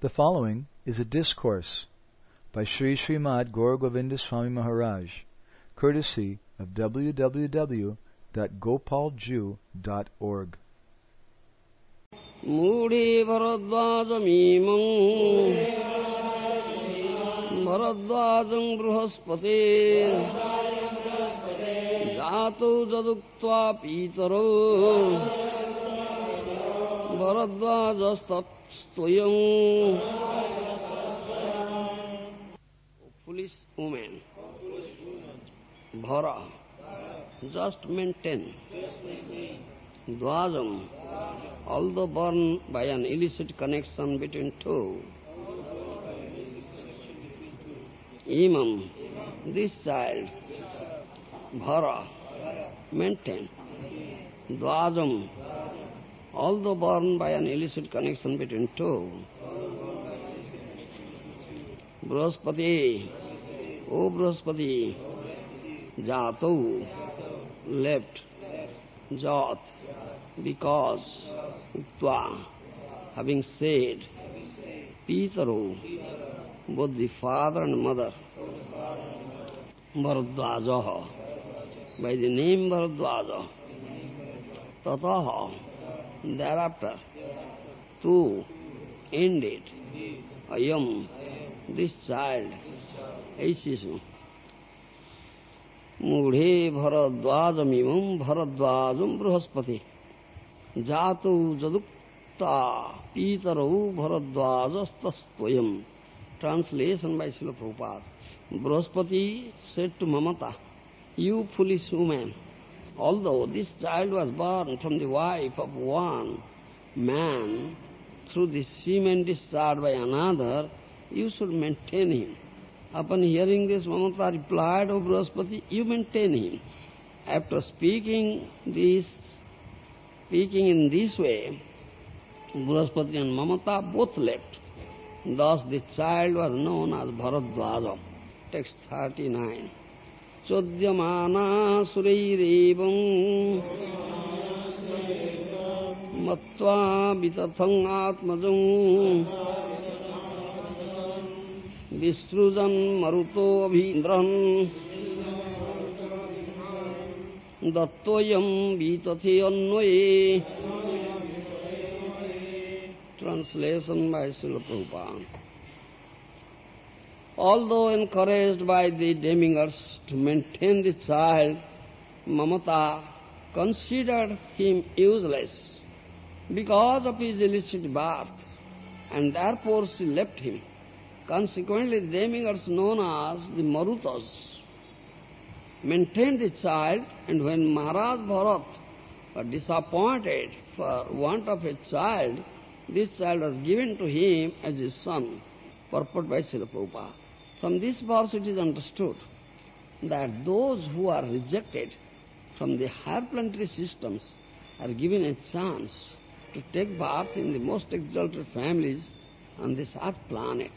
The following is a discourse by Sri Srimad Gaur Govinda Swami Maharaj, courtesy of www.gopalju.org. मूढे भरद्वाजमीमम् भरद्वाजम् बृहस्पते जातौ जदुक्त्वा पीतरौ Bharadvajastastayam. Foolish woman. Bhara. Just maintain. Dvajam. Although born by an illicit connection between two. Imam. This child. Bhara. Maintain. Dvajam. Although born by an illicit connection between two, Brahaspati, O Brahaspati, Jatau, left, Jat, because, Uttva, having said, Pitaro, both the father and mother, Bharadvaja, by the name Bharadvaja, Tataha, thereafter. To end it, Ayam, this child, is Shisu. मूढ़े भरद्वाजमीव भरद्वाजम बृहस्पति जातौ जदुक्ता पीतरौ भरद्वाजस्तस्वयम translation by Srila Prabhupada Brihaspati said to Mamata you foolish woman although this child was born from the wife of one man, through the semen discharged by another, you should maintain him. Upon hearing this, Mamata replied, O Brahaspati, you maintain him. After speaking this, speaking in this way, Brahaspati and Mamata both left. Thus the child was known as Bharadvaja. Text 39. चोद्यमानासुरैरेवम् मत्वा वितथङ्गात्मजम् विसृजन् मरुतोऽभीन्द्रन् दत्तोऽयम् वितथे अन्वये translation by Srila Although encouraged by the demigods to maintain the child, Mamata considered him useless because of his illicit birth, and therefore she left him. Consequently, the demigods known as the Marutas maintained the child, and when Maharaj Bharat was disappointed for want of a child, this child was given to him as his son, purport by Srila Prabhupada. From this verse it is understood that those who are rejected from the higher planetary systems are given a chance to take birth in the most exalted families on this earth planet.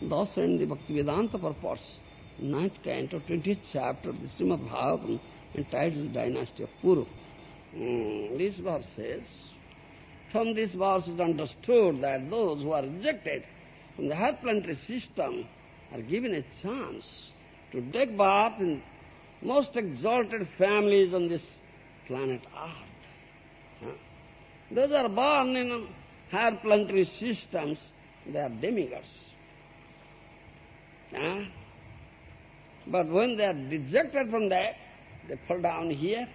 Thus in the Bhaktivedanta purports, ninth canto, twentieth chapter of the Srimad Bhagavatam, entitled Dynasty of Puru. Mm, this verse says, from this verse is understood that those who are rejected from the higher planetary system are given a chance to take birth in most exalted families on this planet Earth. Those are born in higher planetary systems, they are demigods. Huh? But when they are rejected from that, they fall down here,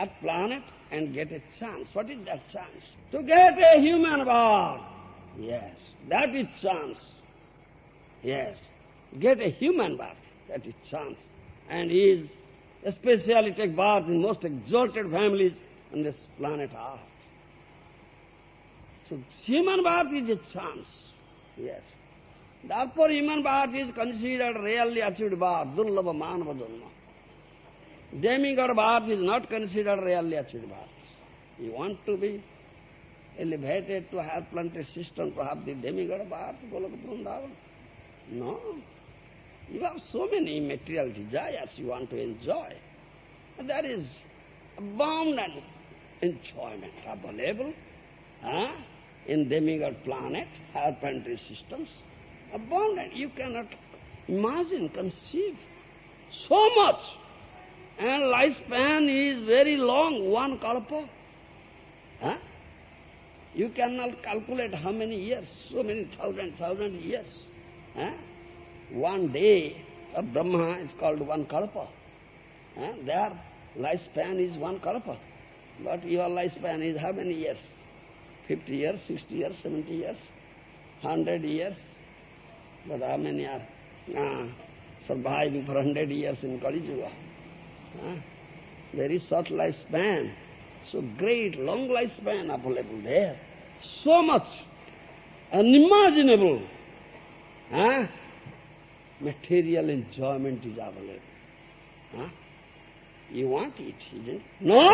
Earth planet, and get a chance. What is that chance? To get a human birth. Yes, that is chance. Yes, get a human birth. That is chance. And he is especially take birth in most exalted families on this planet Earth. So human birth is a chance. Yes. Therefore human birth is considered really achieved birth, durlabha manava janma. Demigod birth is not considered really achieved birth. You want to be elevated to have planetary system, to have the demigod birth, Goloka Vrindavan? No. You have so many material desires you want to enjoy. There is abundant enjoyment available. Huh? in demigod planet, higher planetary systems. Abundant. You cannot imagine, conceive. So much. And lifespan is very long, one kalpa. Huh? You cannot calculate how many years, so many thousand, thousand years. Huh? One day of Brahma is called one kalpa. Huh? Their lifespan is one kalpa. But your lifespan is how many years? Fifty years, sixty years, seventy years, hundred years. But how many are uh, surviving for hundred years in Kali Yuga? Huh? Eh? Very short lifespan. So great, long lifespan available there. So much unimaginable huh? Material enjoyment is available. Huh? You want it, isn't it? No?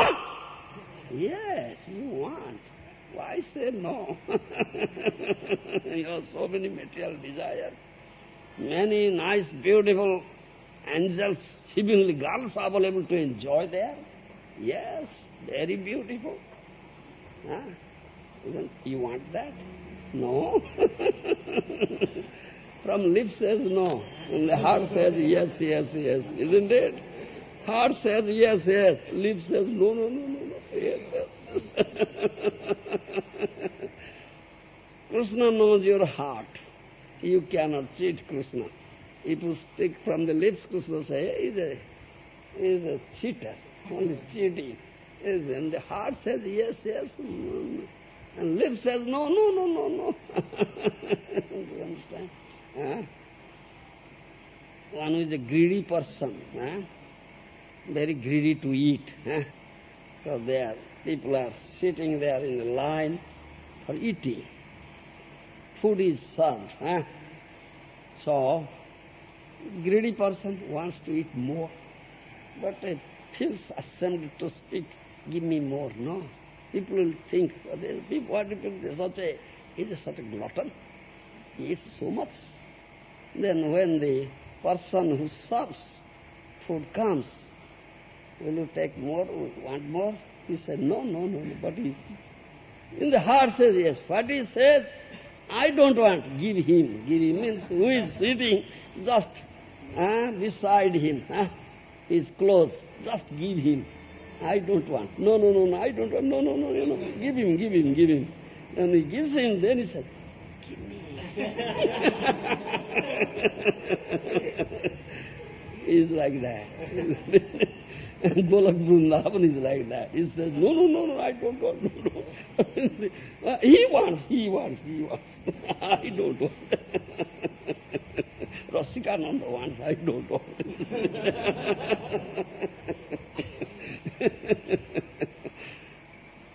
Yes, you want. Why say no? you have so many material desires. Many nice, beautiful angels, heavenly girls are able to enjoy there. Yes, very beautiful. Huh? You want that? No. From lips says no, and the heart says yes, yes, yes, isn't it? Heart says yes, yes, lips says no, no, no, no, no, yes, yes. Krishna knows your heart. You cannot cheat Krishna. If you speak from the lips, Krishna says, he's a, he's a cheater, only cheating. And the heart says yes, yes, and lips says no, no, no, no, no. you understand? Huh? One is a greedy person, huh? very greedy to eat. So there, people are sitting there in a line for eating. Food is served. Huh? So, greedy person wants to eat more, but it feels ashamed to speak, give me more. No. People will think, what people, such a, he is such a glutton. He eats so much. Then when the person who serves food comes, will you take more, want more? He said, no, no, no, no, but he's... In the heart says yes. What he says, I don't want, give him. Give him means who is sitting just uh, beside him, uh, is close, just give him. I don't want. No, no, no, no, I don't want. No, no, no, no, no. Give him, give him, give him. And he gives him, then he give He's like that. Golak Vrindavan is like that. He says, no, no, no, no, I don't want, no, no. he wants, he wants, he wants. I don't want. Rasikananda wants, I don't want.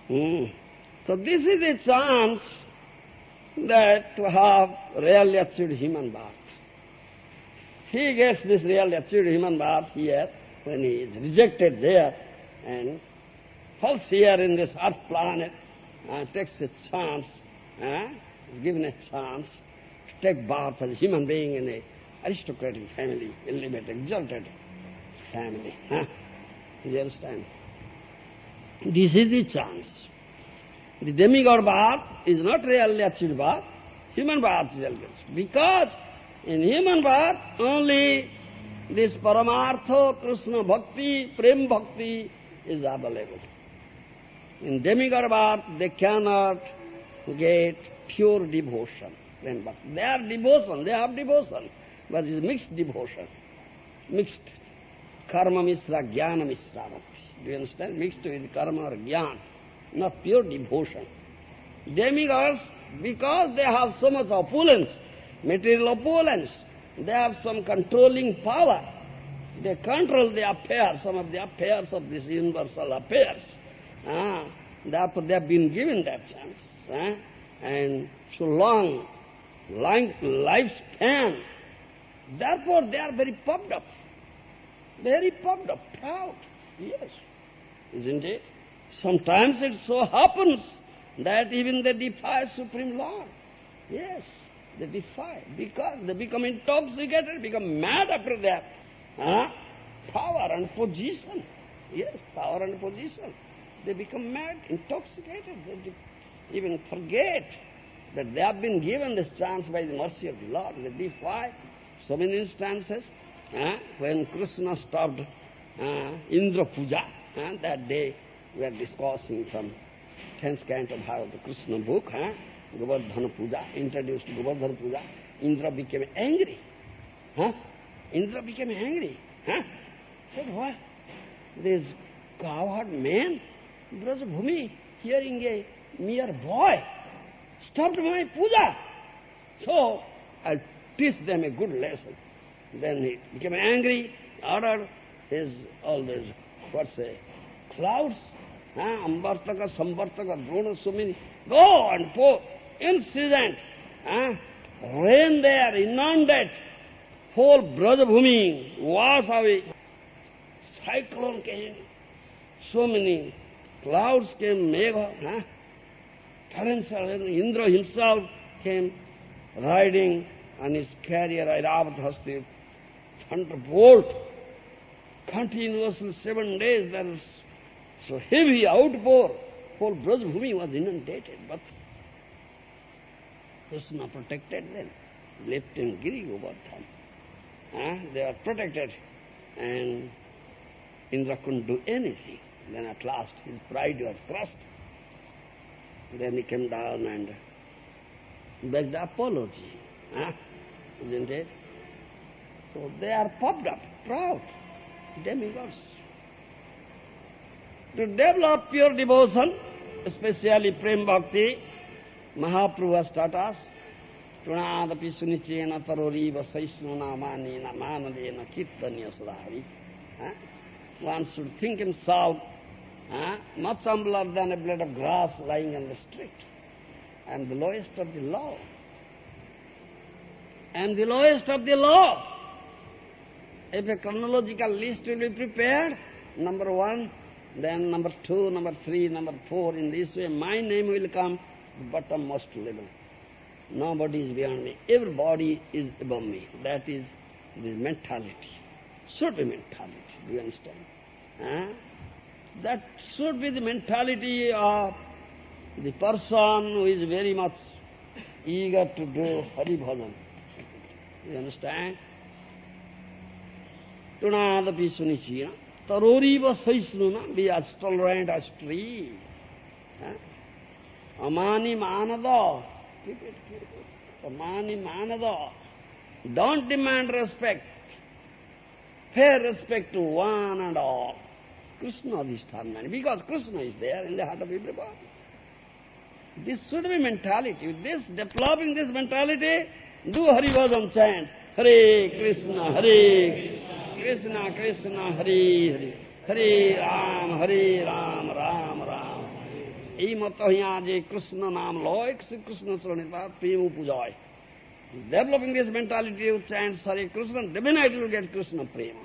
mm. So this is a chance that to have really achieved human birth. He gets this really achieved human birth here when he is rejected there and falls here in this earth planet, uh, takes a chance, uh, is given a chance to take birth as a human being in a aristocratic family, elevated, exalted family. Huh? You understand? This is the chance. The demigod birth is not really achieved birth, human birth is achieved. Because in human birth only this Paramartha, Krishna Bhakti, Prem Bhakti is available. In demigod birth they cannot get pure devotion. They are devotion, they have devotion, but it's mixed devotion, mixed karma misra, jnana misra bhakti. Do you understand? Mixed with karma or jnana, not pure devotion. Demigods, because they have so much opulence, material opulence, they have some controlling power. They control the affairs, some of the affairs of this universal affairs. Ah, therefore they have been given that chance. Ah, and so long life, lifespan, therefore they are very puffed up. Very puffed up, proud. Yes, isn't it? Sometimes it so happens that even they defy Supreme Lord. Yes, they defy because they become intoxicated, become mad after that. Huh? Power and position. Yes, power and position. They become mad, intoxicated. They even forget that they have been given this chance by the mercy of the Lord. Is defy so many instances uh, when Krishna stopped uh, Indra Puja, that day we are discussing from 10th canto of the Krishna book, huh? Govardhana Puja, introduced Govardhana Puja, Indra became angry. Huh? Indra became angry. Huh? Said, what? This cowherd man, Brajabhumi, hearing a mere boy, stopped my puja. So, I'll teach them a good lesson. Then he became angry, ordered his, all those, what's say, clouds, huh? Ambartaka, Sambartaka, Drona, so many, go and pour incident, huh? rain there, inundate, whole Brajabhumi, wash away. Cyclone came, so many clouds came, Megha, huh? torrential, Indra himself came riding on his carrier Airavat Hasti, thunderbolt, continuously seven days there so heavy outpour, whole Brajabhumi was inundated, but Krishna protected them, left in Giri Govardhan. Uh, they were protected and Indra couldn't do anything. Then at last his pride was crushed. Then he came down and begged apology. Huh? Isn't it? So they are puffed up, proud, demigods. To develop pure devotion, especially Prem Bhakti, Mahaprabhu has taught us, Tunadapi sunichena taroriva saisnuna manena manadena kirtanya sadhari. One should think himself uh, much humbler than a blade of grass lying on the street. And the lowest of the law. And the lowest of the law. If a chronological list will be prepared, number one, then number two, number three, number four, in this way my name will come bottommost level. Nobody is beyond me. Everybody is above me. That is the mentality. Should be mentality. Do you understand? Huh? That should be the mentality of the person who is very much eager to do Hari Bhajan. You understand? Tunadapi sunishina. Taroriva saisnuna. Be as tolerant as tree. Amani manada. Keep it, keep it. Amani manada. Don't demand respect. Pay respect to one and all. Krishna Adhisthana, because Krishna is there in the heart of everybody. This should be mentality. With this, developing this mentality, do Haribhajan chant. Hare Krishna, Hare Krishna, Krishna, Hare Hare. Hare Ram, Hare Ram, Ram Ram. এই মত হিয়া যে কৃষ্ণ নাম লয় শ্রীকৃষ্ণ চরণে তার প্রেম পূজয় Developing this mentality, you chant Hare Krishna, definitely you get Krishna prema.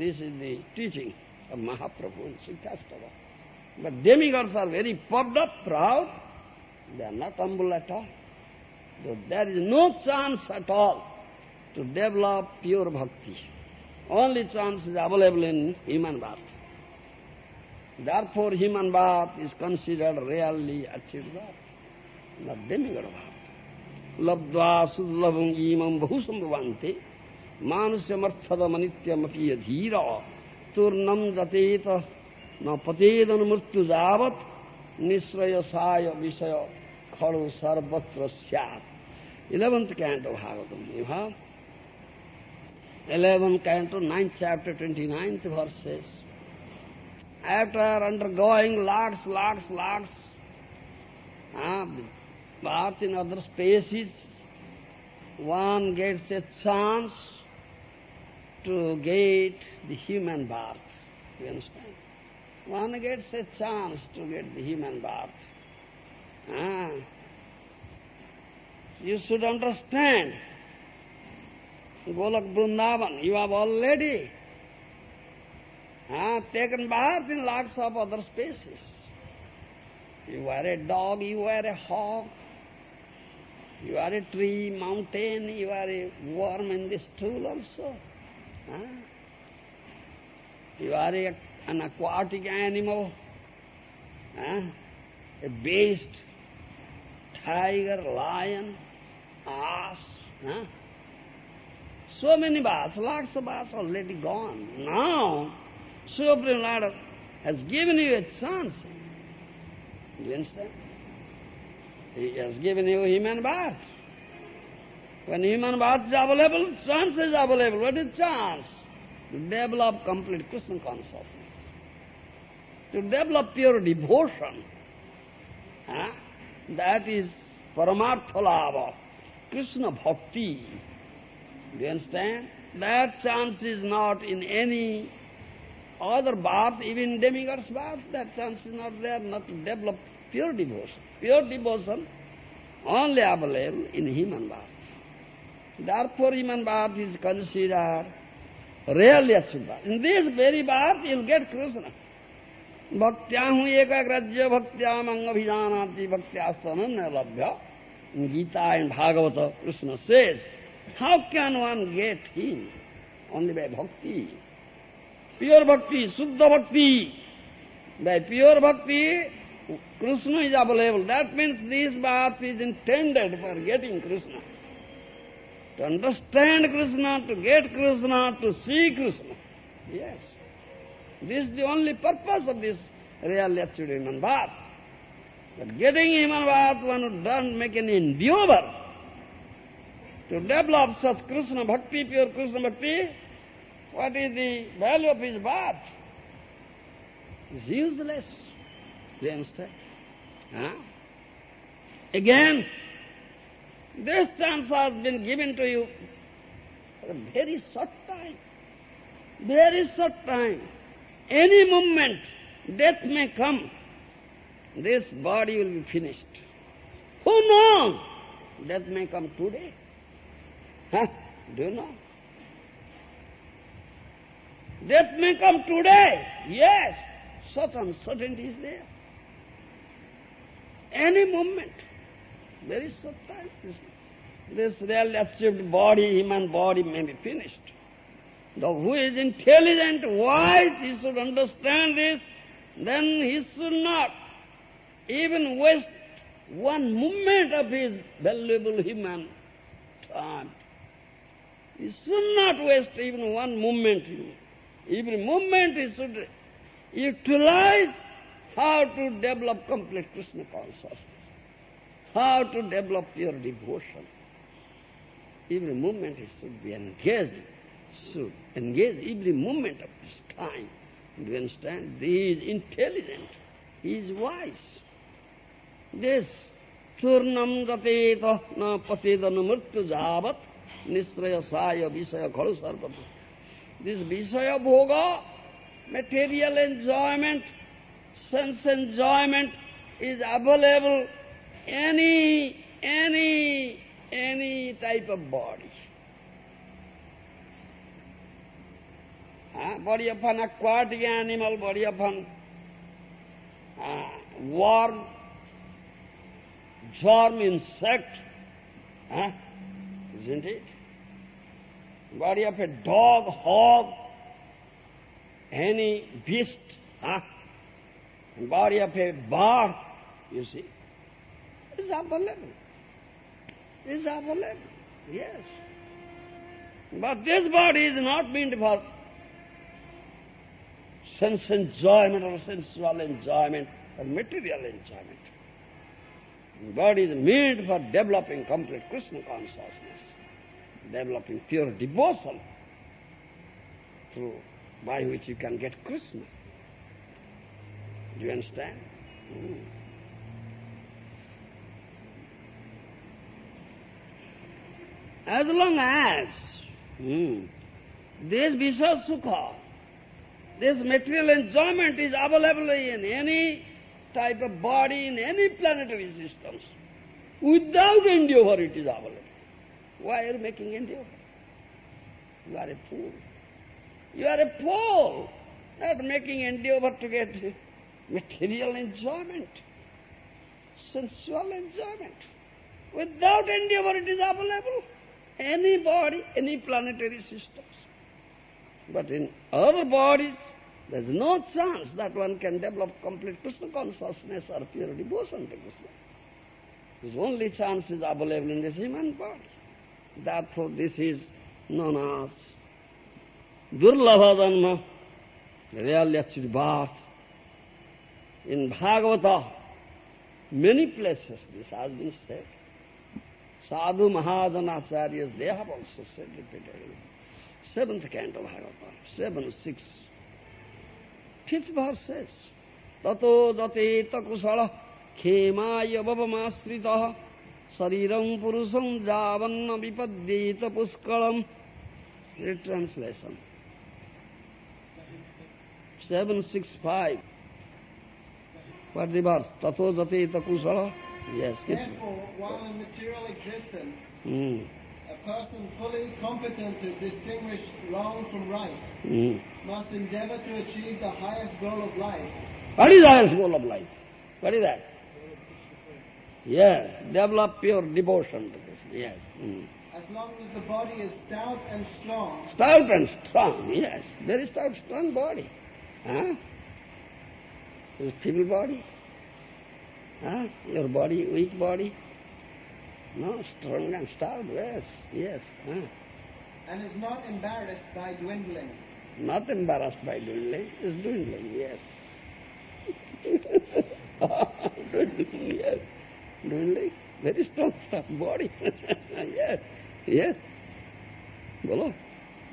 This is the teaching of Mahaprabhu in Siddhastava. But demigods are very puffed up, proud. They are not humble at all. So there is no chance at all to develop pure bhakti. only chance is available in human birth. Therefore human birth is considered really achieved birth, not demigod birth. Labdva sudlavam imam bhusambhavante manusyamರ್ಥदमनित्यमपि अधीर चूर्णम् जतेत न पतेदनुमृत्युजावत् निःश्रयसाय विषय खलु सर्वत्र स्यात् इलेवन्त् कैण्ट् भागवतम् यु 11th canto, 9th chapter, 29th verses. After undergoing lots, lots, lots, uh, bath in other spaces, one gets a chance to get the human birth. You understand? One gets a chance to get the human birth. Ah. You should understand Vrindavan, you have already ah, taken birth in lots of other species. You are a dog, you are a hawk, you are a tree, mountain, you are a worm in the stool also. Huh? You are a, an aquatic animal, huh? a beast, tiger, lion, ass. Huh? So many baths, lakhs of baths already gone. Now, Supreme Lord has given you a chance. Do you understand? He has given you human birth. When human birth is available, chance is available. What is chance? To develop complete Krishna consciousness. To develop pure devotion. Huh? That is Paramartha Lava, Krishna Bhakti. Do you understand? That chance is not in any other birth, even demigod's birth, that chance is not there, not to develop pure devotion. Pure devotion only available in human birth. Therefore human birth is considered really achieved birth. In this very birth you'll get Krishna. Ekagrajya bhaktyam angabhijanati bhaktyastananya labhya. In Gita and Bhagavata, Krishna says, how can one get him? Only by bhakti. Pure bhakti, suddha bhakti. By pure bhakti, Krishna is available. That means this birth is intended for getting Krishna. To understand Krishna, to get Krishna, to see Krishna. Yes. This is the only purpose of this real achieved human birth. But getting human birth, one doesn't make any endeavor to develop such Krishna bhakti, pure Krishna bhakti, what is the value of his birth? It's useless. You understand? Huh? Again, this chance has been given to you for a very short time. Very short time. Any moment, death may come. This body will be finished. Who knows? Death may come today. Huh? Do you know? Death may come today. Yes, such uncertainty is there. Any moment, very short time, this, this real achieved body, human body may be finished. The who is intelligent, wise, he should understand this, then he should not even waste one moment of his valuable human time. He should not waste even one moment. Every moment he should utilize how to develop complete Krishna consciousness, how to develop your devotion. Every moment he should be engaged, should engage every moment of his time. Do you understand? He is intelligent, he is wise. This Churnam Gateta na patedana mrityu javat nisraya saya visaya khalu sarvata. This visaya bhoga, material enjoyment, sense enjoyment is available any, any, any type of body. Body of an aquatic animal, body of an uh, worm, germ, insect, isn't it? Body of a dog, hog, any beast, huh? body of a bird, you see, is available. Is available, yes. But this body is not meant for sense enjoyment or sensual enjoyment or material enjoyment. Body is made for developing complete Krishna consciousness, developing pure devotion, through by which you can get Krishna. Do you understand? Mm. As long as mm, this Vishaya Sukha, this material enjoyment is available in any type of body, in any planetary systems, without endeavor it is available. Why are you making endeavor? You are a fool. You are a fool, not making endeavor to get material enjoyment, sensual enjoyment. Without endeavor it is available. Any body, any planetary systems. But in other bodies, there's no chance that one can develop complete Krishna consciousness or pure devotion to Krishna. His only chance is available in this human body. Therefore this is known as Durlabha Janma, really actually birth. In Bhagavata, many places this has been said. Sadhu Mahajanacharyas, they have also said repeatedly. Seventh canto Bhagavata, seven, six. Fifth verse says, Tato date kusala khemaya bhavamāsritah purusam javanna vipadyeta puskalam. Read translation. Seven, six, five. What the verse? Tato kusala. Yes. Therefore, while in material existence, Mm. a person fully competent to distinguish wrong from right Mm. must endeavor to achieve the highest goal of life, What is the highest goal of life? What is that? Yes, develop pure devotion to Krishna. Yes. Mm. as long as the body is stout and strong, Stout and strong, yes. Very stout, strong body. Huh? This feeble body? Huh? Your body, weak body? No, strong and stout, yes, yes. Huh? and is not embarrassed by dwindling. Not embarrassed by dwindling, is dwindling, yes. dwindling, yes. Dwindling, very strong, body. yes, yes. Bolo.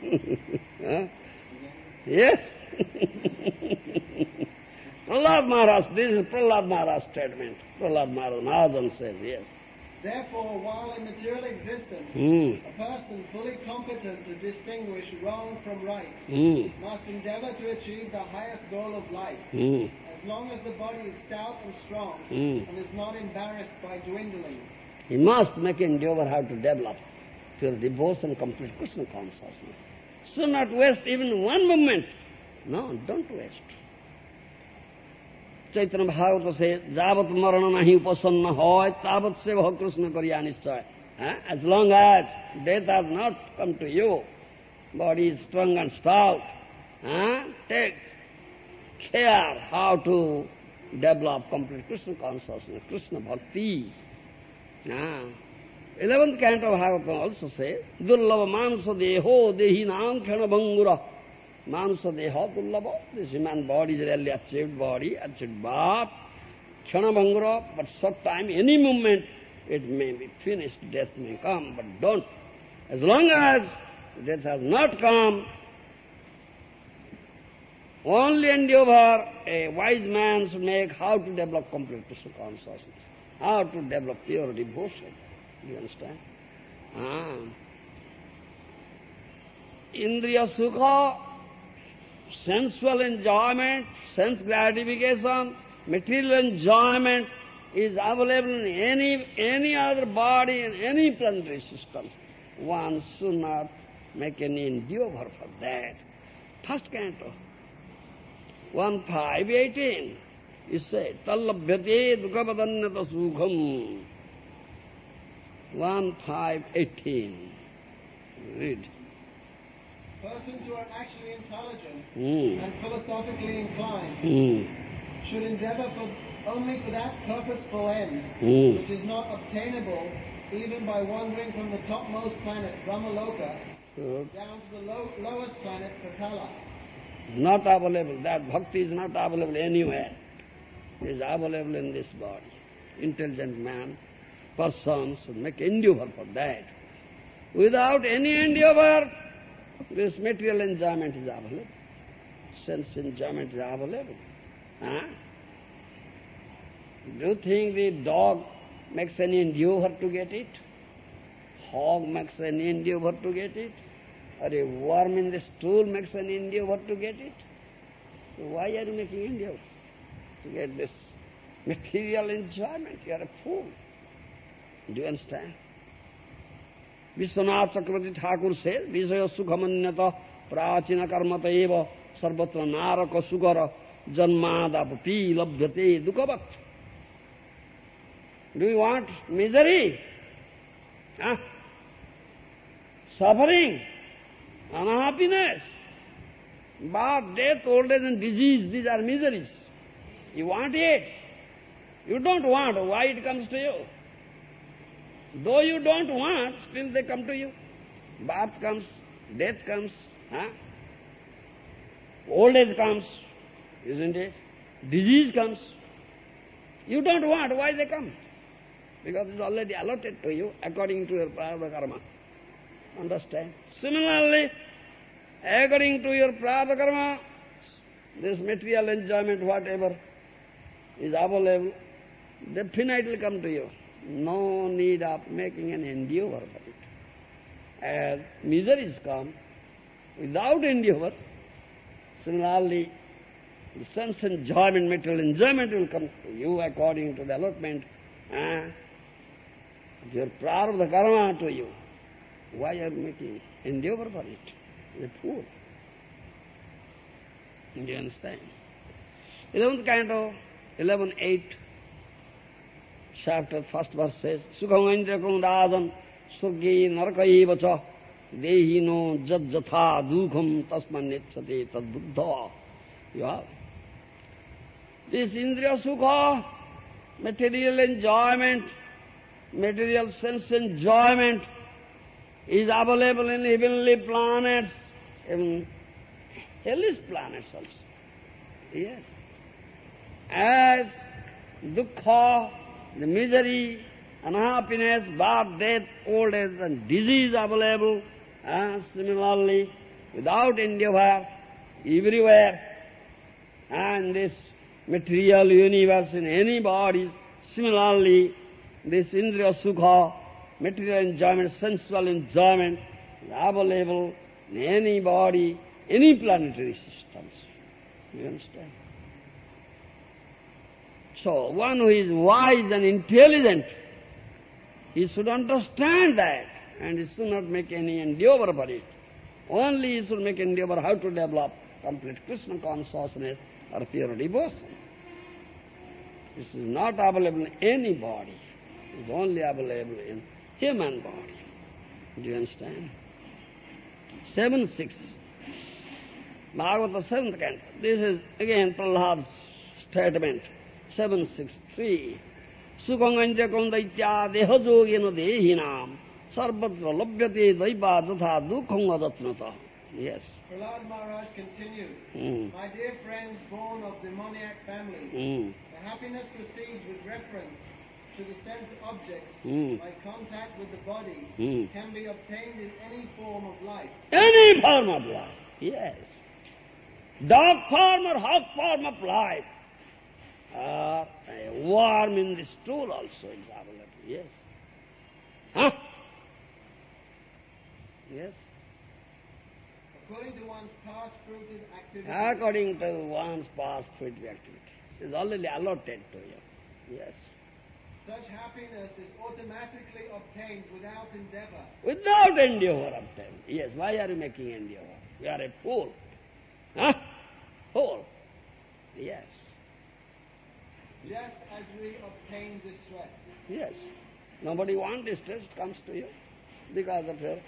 huh? Yes. Prahlad Maharaj, this is Prahlad Maharaj's statement. Prahlad Maharaj, Mahajan says, yes. Therefore, while in material existence, Hmm. a person fully competent to distinguish wrong from right Hmm. must endeavor to achieve the highest goal of life, Hmm long as the body is stout and strong mm. and is not embarrassed by dwindling. He must make endeavor how to develop pure devotion, complete Krishna consciousness. So not waste even one moment. No, don't waste. Chaitanya Bhagavata says, যাবত মরণ নাহি উপসন্ন হয় তাবৎ সে ভগ কৃষ্ণ করিয়া নিশ্চয় As as long as death has not come to you body is strong and care how to develop complete Krishna consciousness, Krishna bhakti. Ah. Eleventh canto of Bhagavatam also says, Durlava mansa deho dehi nam khana bhangura. Mansa deha durlava, this human body is really achieved body, achieved bhav, khana bhangura, but short time, any moment, it may be finished, death may come, but don't. As long as death has not come, only endeavor a wise man should make how to develop complete Krishna consciousness, how to develop pure devotion. You understand? Ah. Indriya sukha, sensual enjoyment, sense gratification, material enjoyment is available in any, any other body in any planetary system. One should not make any endeavor for that. First canto. 1518 is said, Tallabhyate dukhapadanyata sukham. 1518. Read. Persons who are actually intelligent Hmm. and philosophically inclined Hmm. should endeavor for, only for that purposeful end, Hmm. which is not obtainable even by wandering from the topmost planet, Brahmaloka, Good. down to the low, lowest planet, Patala. Not available. That bhakti is not available anywhere. It is available in this body. Intelligent man, person should make endeavor for that. Without any endeavor, this material enjoyment is available. Sense enjoyment is available. Huh? Do you think the dog makes any endeavor to get it? Hog makes any endeavor to get it? Or a worm in the stool makes an endeavor to get it? So why are you making endeavor to get this material enjoyment? You are a fool. Do you understand? Vishwanath Chakravarti Thakur says, Vishaya sukhamanyata prachina karmata eva sarvatra naraka sugara janmadapapi labhyate dukhavat. Do you want misery? Huh? Suffering? Unhappiness. Birth, death, old age and disease, these are miseries. You want it. You don't want, why it comes to you? Though you don't want, still they come to you. Birth comes, death comes, huh? old age comes, isn't it? Disease comes. You don't want, why they come? Because it's already allotted to you according to your prarabdha karma. Understand? Similarly, according to your prarabdha karma, this material enjoyment, whatever is available, definitely come to you. No need of making an endeavor for it. As miseries come, without endeavor, similarly, the sense enjoyment, material enjoyment will come to you according to the allotment uh, of your prarabdha karma to you. Why are you making endeavor for it? A fool. Do you understand? Eleventh canto, eleven eight, chapter, first verse says, Sukham anjakam rajan surge narakaiva cha dehino jajjatha dukham tasman netsate tad buddha. You have this indriya sukha, material enjoyment, material sense enjoyment is available in heavenly planets, even hellish planets also. Yes. As dukkha, the misery, unhappiness, birth, death, old age and disease available, and similarly, without endeavor, everywhere, and this material universe in any body, similarly, this indriya sukha, material enjoyment, sensual enjoyment, available in any body, any planetary systems. You understand? So, one who is wise and intelligent, he should understand that, and he should not make any endeavor for it. Only he should make endeavor how to develop complete Krishna consciousness or pure devotion. This is not available in any body. It is only available in human body. Do you understand? Seven six. Bhagavata seventh canto. This is again Prahlad's statement. Seven six three. Sukhanganja daitya dehajogena dehinam sarvatra labhyate daiva jatha dukhang adatnata. Yes. Prahlad Maharaj continued, Mm. My dear friends born of demoniac families, Mm. the happiness proceeds with reference to the sense objects Mm. by contact with the body Mm. can be obtained in any form of life. Any form of life, yes. Dog form or hog form of life. Or a worm in the stool also is available, yes. Huh? Yes. According to one's past fruited activity, According to one's past fruitive activity. It is already allotted to you. Yes. Such happiness is automatically obtained without endeavor. Without endeavor obtained. Yes, why are you making endeavor? You are a fool. Huh? Fool. Yes. Just as we obtain distress. Yes. Nobody wants distress, it comes to you because of your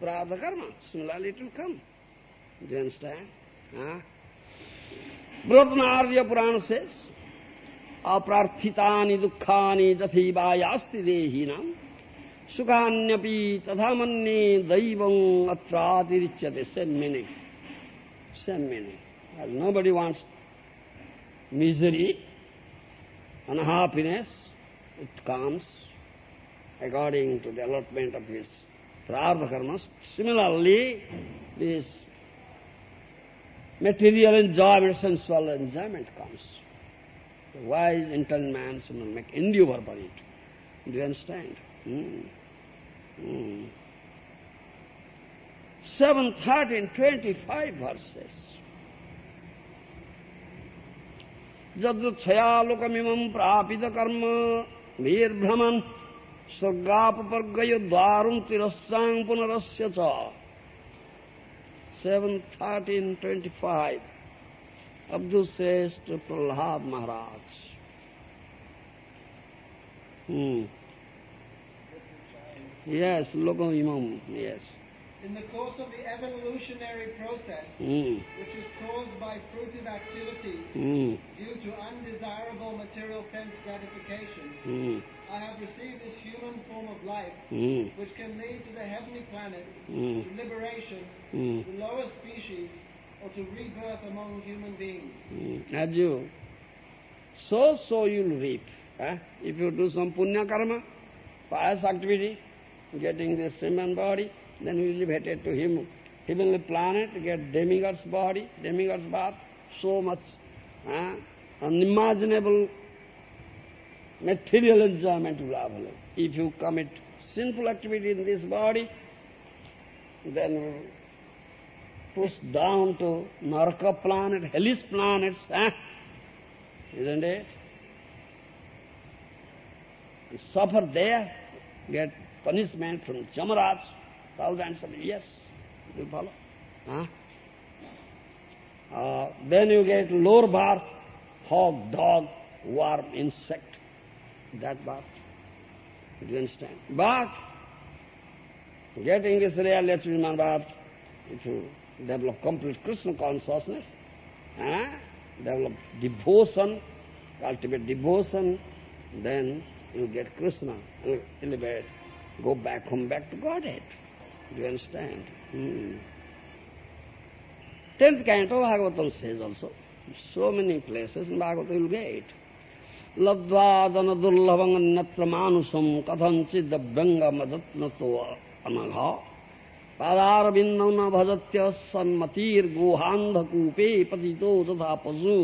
prarabdha karma. Similarly, it will come. Do you understand? Huh? Brahmanarya Purana says, अप्रार्थिता दुखा तथेवायास्ति देना सुखान्यपी तथा मने दैव अतिच्यते सेन्मिने सेन्मिने nobody wants misery unhappiness it comes according to the allotment of this प्रार्थ karma similarly this material enjoyment sensual enjoyment comes The wise, intelligent man should not make endeavor for it. Do you understand? Hmm. Hmm. 7, 13, 25 verses. जदृच्छयालोकमिमम् प्रापितकर्म वीर्भ्रमन् स्वर्गापपर्गयो द्वारुम् तिरस्साम् पुनरस्य च seven thirteen twenty five Avadhut says to Prahlad Maharaj. Hmm. Yes, Lokam Imam, yes. In the course of the evolutionary process, Hmm. which is caused by fruitive activities Hmm. due to undesirable material sense gratification, Hmm. I have received this human form of life, Hmm. which can lead to the heavenly planets, Hmm. liberation, Hmm. to lower species, or to rebirth among human beings. Mm. Sow, so you'll reap. eh? If you do some punya karma, pious activity, getting this human body, then you headed to him, heavenly planet, get demigod's body, demigod's bath, so much eh? unimaginable material enjoyment you have. If you commit sinful activity in this body, then pushed down to Naraka planet, hellish planets, eh? isn't it? You suffer there, get punishment from Jamaraj, thousands of years. Do You follow? Huh? Uh, then you get lower birth, hog, dog, worm, insect, that birth. Do you understand? But, getting this human birth, if you develop complete Krishna consciousness, eh? develop devotion, cultivate devotion, then you get Krishna, you elevate, go back home, back to Godhead. Do you understand? Hmm. Tenth canto, Bhagavatam says also, so many places in Bhagavatam you'll get. Ladva jana durlabang annatra manusam kathanchid davyanga madatnato anagha तदारबिन्नौना भजत्य सन्मतीर गोहांधकूपे पतितो तथा पशु।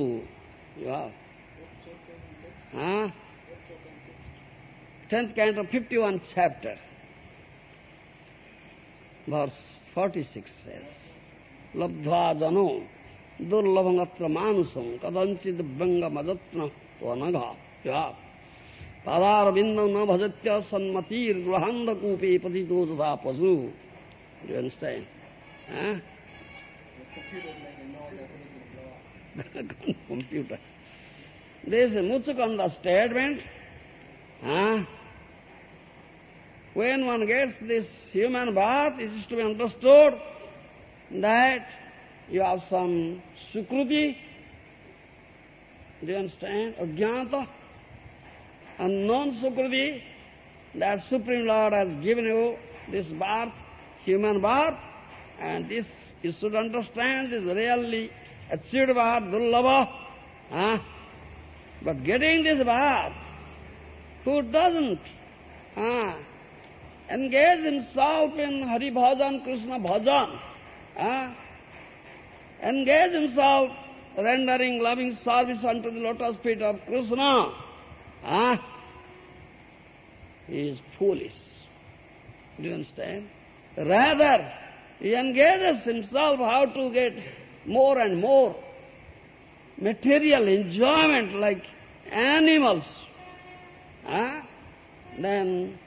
Tenth canto fifty one chapter verse forty six लब्ध्वा जनो दुर्लभ अत्र मानसों कदंचित व्यंग मजत्न वनघ न भजत्य सन्मतीर गृहांधकूपे पति दो तथा पशु। Do you understand? Huh? Computer. This Muchukunda statement, huh? when one gets this human birth, it is to be understood that you have some sukruti, do you understand? Ajnata, non-sukruti, that Supreme Lord has given you this birth, human birth, and this you should understand is really achieved birth, dullabha. Huh? But getting this birth, who doesn't huh, engage himself in Hari Bhajan, Krishna Bhajan, huh, engage himself rendering loving service unto the lotus feet of Krishna, huh, he is foolish. Do you understand? Rather, he engages himself how to get more and more material enjoyment like animals. Huh? Then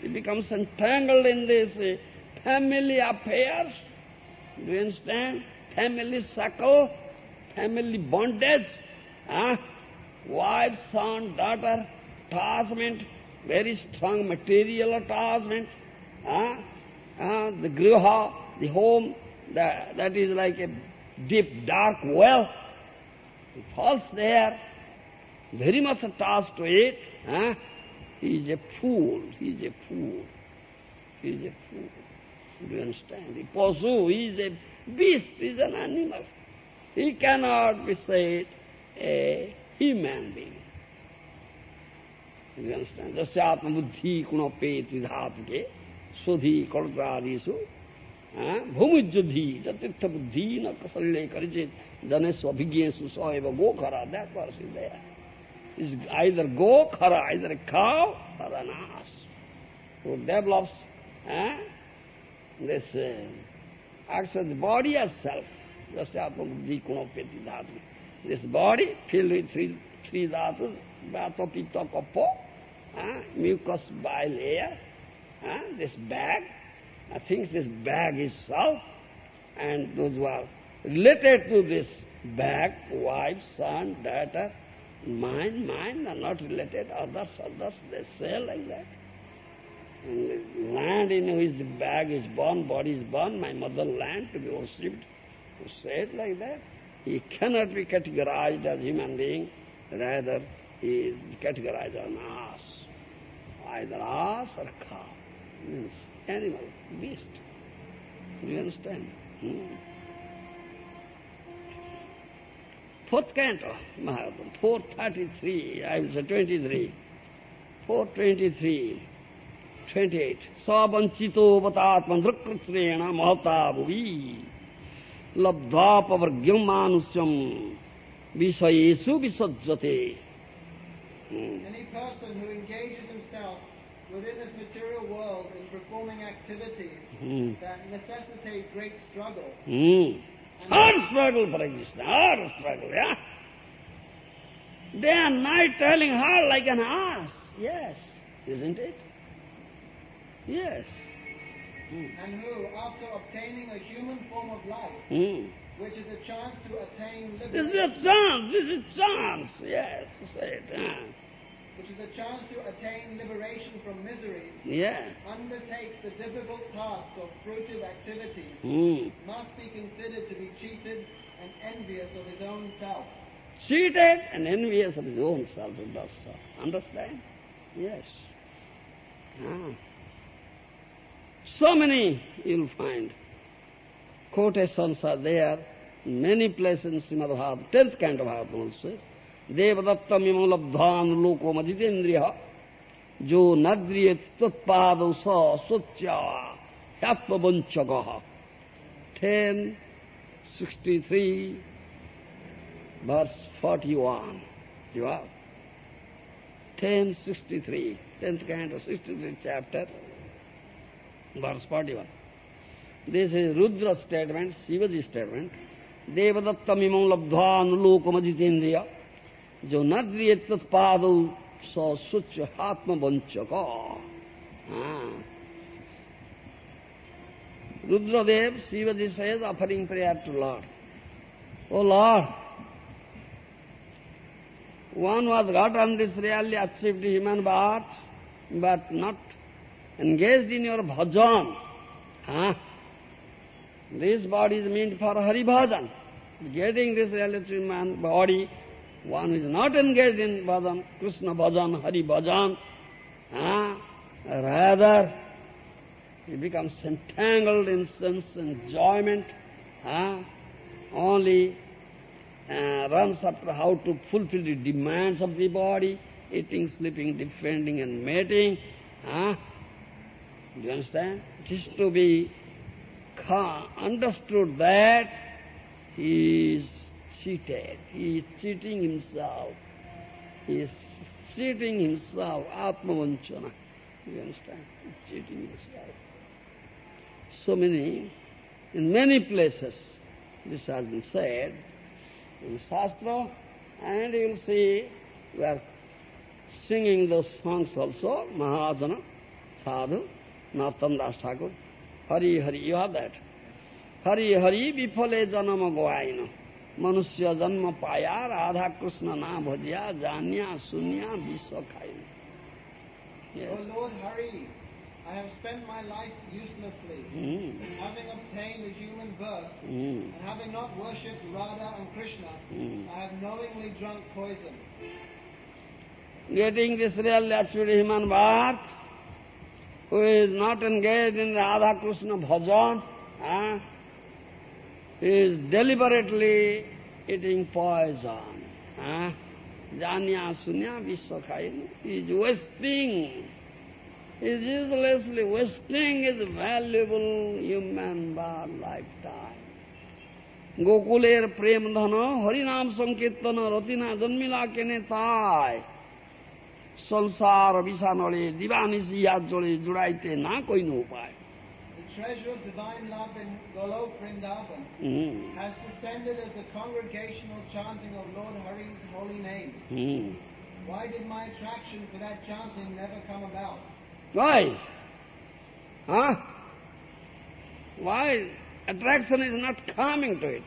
he becomes entangled in this uh, family affairs. Do you understand? Family circle, family bondage, huh? wife, son, daughter, attachment, very strong material attachment. Huh? Uh, the griha, the home, that, that is like a deep, dark well. He falls there, very much attached to it. He is a fool, he is a fool, he is a fool. Do you understand? The pasu, he is a beast, he is an animal. He cannot be said a human being. Do you understand? Jasya atma buddhi kunape tridhatke sodhi kaltradisu bhumujjadhi jatirtha buddhi na kasalye karichet janesva abhigyesu saeva gokhara. That verse is there. Is either gokhara, either a cow or an ass who develops eh, this uh, actually the body as self. Jasya atma buddhi kunape tridhatu. This body filled with three, three dhatus, vata, pitta, kapha, uh, mucus, bile, air, uh, this bag, I think this bag is self, and those who are related to this bag, wife, son, daughter, mind, mind, are not related, others, others, they say like that. And land in which the bag is born, body is born, my motherland to be worshipped, to say it like that. He cannot be categorized as human being, rather he is categorized as an ass. Either ass or cow, means animal, beast. Do you understand? Hmm. Fourth canto, Mahabharata, 433, I will say 23, 423, 28. Savanchito vatatman dhrukritsrena mahata bhuvi labdhapavargyam manusyam visayesu visajjate. Hmm. Any person who engages himself within this material world in performing activities Hmm. that necessitate great struggle Hmm. Hard struggle for existence, hard struggle, yeah? Day and night toiling hard like an ass. Yes, isn't it? Yes. Hmm. and who, after obtaining a human form of life, Hmm. which is a chance to attain This is a chance, this is a chance, yes, say it. huh? Which is a chance to attain liberation from miseries, Yeah. undertakes the difficult task of fruitive activities, Hmm. must be considered to be cheated and envious of his own self. Cheated and envious of his own self who does so. Understand? Yes. Ah. So many you'll find. Quotations are there many places in Srimad Bhagavatam, tenth canto Bhagavatam also. देवदत्तमिम लब्धान लोको मजितेन्द्रिय जो नद्रिय तत्पाद सत्यावंचक ten, sixty three verse forty one you ten, sixty three tenth canto sixty three chapter verse forty one this is Rudra statement Shivji statement देवदत्तमिम लब्ध्वा अनुलोकमजितेन्द्रिया जो न दिए तत्पाद सुच आत्मवंचक Rudradev Shiv ji says offering prayer to Lord. O Lord! One was got on this really achieved human birth but not engage in your bhajan. This body is mean for Hari bhajan getting this really human body one who is not engaged in bhajan, Krishna bhajan, Hari bhajan, huh? rather he becomes entangled in sense enjoyment, huh? only uh, runs after how to fulfill the demands of the body, eating, sleeping, defending and mating. Huh? Do you understand? It is to be understood that he is cheated. He is cheating himself. He is cheating himself, atmavanchana. You understand? Cheating himself. So many, in many places, this has been said, in Shastra, and you will see we are singing those songs also, Mahajana, Sadhu, Narottam Das Thakur, Hari Hari, you have that. Hari Hari Vifale Janama Goaina, Manusya Janma Paya, Radha Krishna Na Bhajya, Janya Sunya Vishwa Khaina. Yes. O Lord Hari, I have spent my life uselessly, Mm. having obtained a human birth, Mm. and having not worshipped Radha and Krishna, Mm. I have knowingly drunk poison. Getting this real actual human birth, who is not engaged in Radha Krishna bhajan, eh, is deliberately eating poison. Eh? Janya sunya vishwakhain is wasting, is uselessly wasting his valuable human birth lifetime. হরিনাম সংকীর্তন রতিনা জন্মিলা কেনে তাই সংসার বিষানলে দিবানিশি হাত জোড়ে জুড়াইতে না coin উপায় The treasure of divine love in Golok Vrindavan mm. has descended as the congregational chanting of Lord Hari's holy name. Mm. Why did my attraction for that chanting never come about? Why? Huh? Why attraction is not coming to it?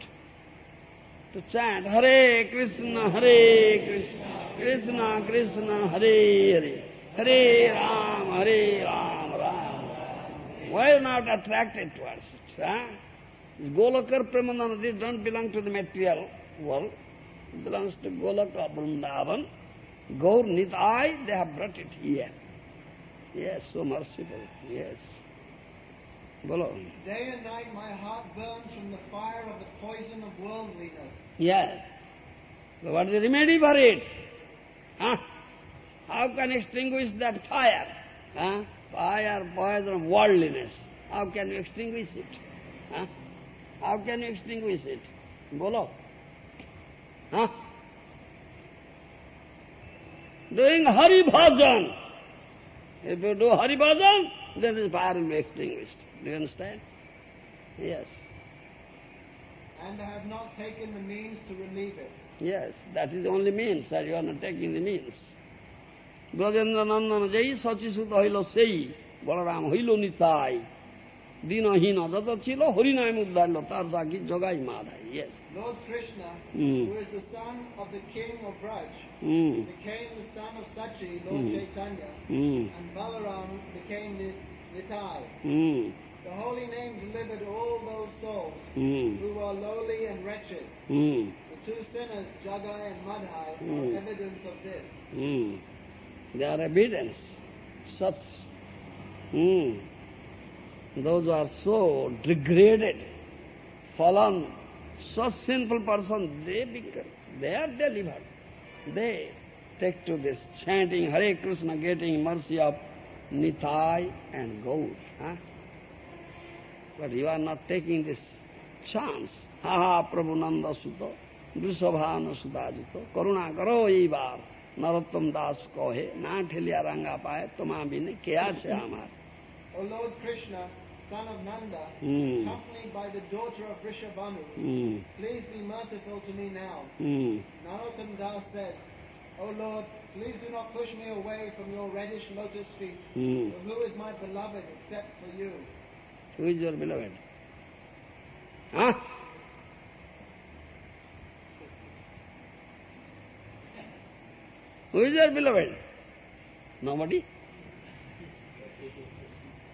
To chant Hare Krishna, Hare Krishna, Krishna Krishna, Hare Hare, Hare Ram, Hare Ram. Why are not attracted towards it? Huh? Golakar Premananda, they don't belong to the material world. It belongs to Golaka Vrindavan. Gaur Nitai, they have brought it here. Yes, so merciful. Yes. Bolo. Day and night my heart burns from the fire of the poison of worldliness. Yes. So what is the remedy for it? Huh? How can extinguish that fire? Huh? Fire, poison worldliness. How can you extinguish it? Huh? How can you extinguish it? Bolo. Huh? Doing Hari Bhajan. If you do Hari Bhajan, then this fire will be extinguished. Do you understand? Yes. And I have not taken the means to relieve it. Yes, that is the only means, that you are not taking the means. Brajendra নন্দন যেই সচিসুত হইল সেই বলরাম হইল নিতাই দিনহীন যত ছিল হরিনাম উদ্ধারল তার Zaki Jagai Madhai yes Lord Krishna, Mm. who is the son of the king of Braj, hmm became the son of Sachi, Lord Mm. Chaitanya, hmm and Balaram became Ni- Nitai. Hmm The holy name delivered all those souls hmm who were lowly and wretched. Hmm The two sinners, Jagai and Madhai, Mm. are evidence of this. Hmm they are evidence such hmm, those who are so degraded fallen such sinful person they become they are delivered they take to this chanting Hare Krishna getting mercy of Nitai and Gaur huh? but you are not taking this chance ha ha Prabhu Nanda Sutta Vrishabhana Sudajito Karuna karo ei Narottam Das कहे ना ठेलिया रंगा पाए तुम भी O Lord Krishna, son of Nanda, mm. accompanied by the daughter of Rishabhanu, mm. please be merciful to me now. Mm. Narottam Das says, O Lord, please do not push me away from your reddish lotus feet. Mm. Who is my beloved except for you? Who is your beloved? Huh? Who is your beloved? Nobody?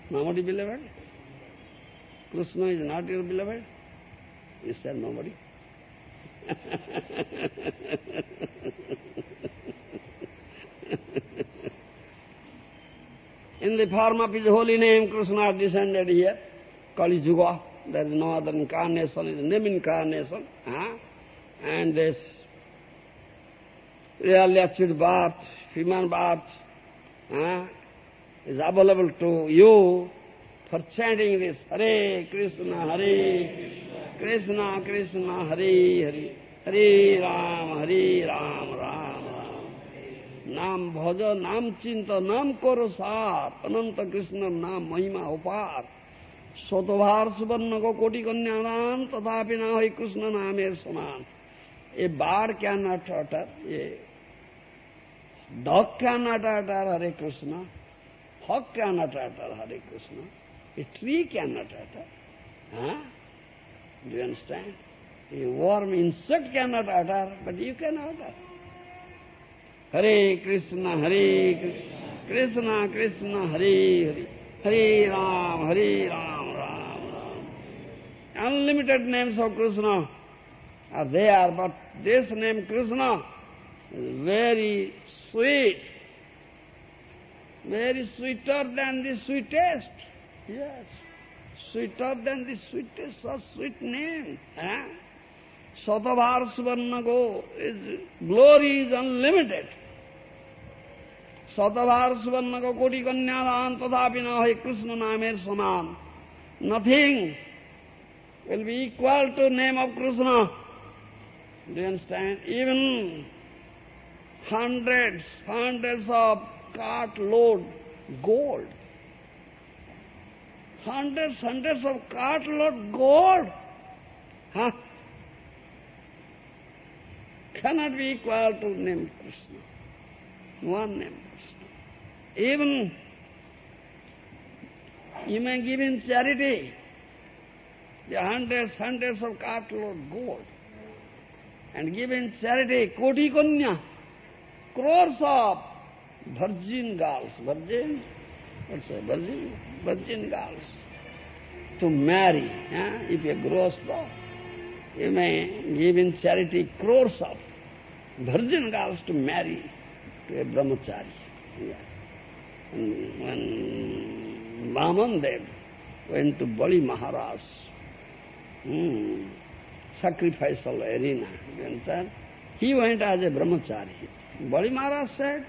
Nobody beloved? Krishna is not your beloved? You said nobody. In the form of his holy name, Krishna descended here, Kali Yuga. There is no other incarnation, is name incarnation. Huh? And this really achieved birth, human birth, huh, is available to you for chanting this Hare Krishna, Hare Krishna, Krishna, Hare Hare, Hare Ram, Hare Ram, Ram Ram. Nam bhaja, nam chinta, nam koro sar, ananta Krishna nam mahima upar. शतभार सुवर्ण को कोटि कन्यादान तथापि ना हो कृष्ण नामे समान ये बाढ़ क्या नट अटर ये डॉग क्या नट अटर हरे कृष्ण हक क्या नट अटर हरे कृष्ण ये ट्री क्या नट अटर हाँ डू यू अंडरस्टैंड ये वर्म इंसेक्ट क्या not utter but you can utter Hare Krishna, Hare Krishna, Krishna Krishna, Hare Hare, Hare Ram, Hare Ram, Ram Ram. Unlimited names of Krishna are there, but this name Krishna is very sweet, very sweeter than the sweetest. Yes, sweeter than the sweetest, such sweet name. Huh? Satavar Suvarnago is glory is unlimited. सुवर्ण को कोटि कन्यादान तथापि न हो कृष्ण नामेर will be equal to name of Krishna. Do you understand? Even hundreds, hundreds of cart load gold. Hundreds, hundreds of cart load gold. Huh? Cannot be equal to name Krishna. One name Krishna. Even you may give in charity the hundreds, hundreds of cartload gold and give in charity koti kanya, crores of virgin girls, virgin, what's a virgin, virgin girls, to marry. Eh? If you gross slow, you may give in charity crores of virgin girls to marry to a brahmachari. Yes. And when Vamandev went to Bali Maharaj, hmm, sacrificial arena, you understand? He went as a brahmachari. Bali Maharaj said,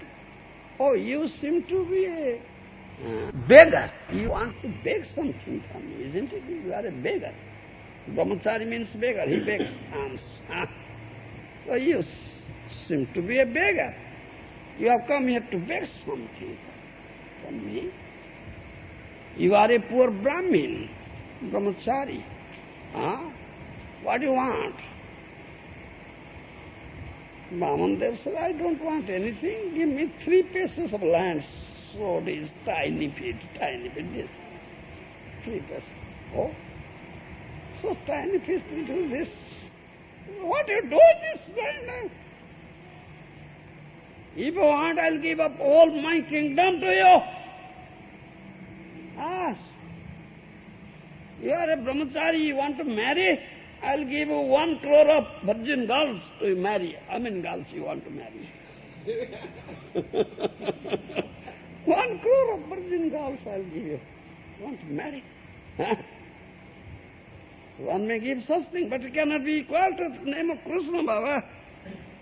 Oh, you seem to be a beggar. You want to beg something from me, isn't it? You are a beggar. Brahmachari means beggar. He begs alms. Huh? So you seem to be a beggar. You have come here to beg something from me. You are a poor Brahmin, Brahmachari. Huh? What do you want? Vamandev said, I don't want anything. Give me three pieces of land. So this tiny bit, tiny bit, this. Three pieces. Oh, so tiny piece to do this. What you do this land? If you want, I'll give up all my kingdom to you. Ask. You are a brahmachari, you want to marry? I'll give you one crore of virgin girls to marry. How many girls you want to marry? one crore of virgin girls I'll give you. You want to marry? Huh? So one may give such thing, but it cannot be equal to the name of Krishna, Baba.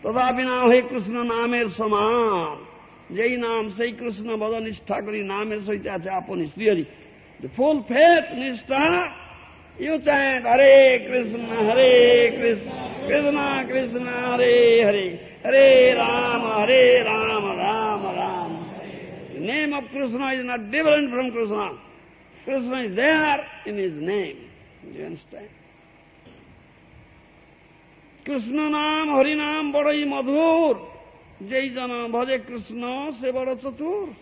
তথাপি না হে কৃষ্ণ নামের সমান যেই নাম সেই কৃষ্ণ বদ নিষ্ঠা করি নামের সহিত আছে আপন শ্রীহরি The full faith, নিষ্ঠা यो चाहे Hare Krishna Hare Krishna Krishna Krishna Hare Hare Hare Ram Hare Ram Ram Ram name of Krishna is not different from Krishna Krishna is there in is name you understand Krishna nam Hari nam बड़ई मधुर जय जन भजे कृष्ण से बड चतुर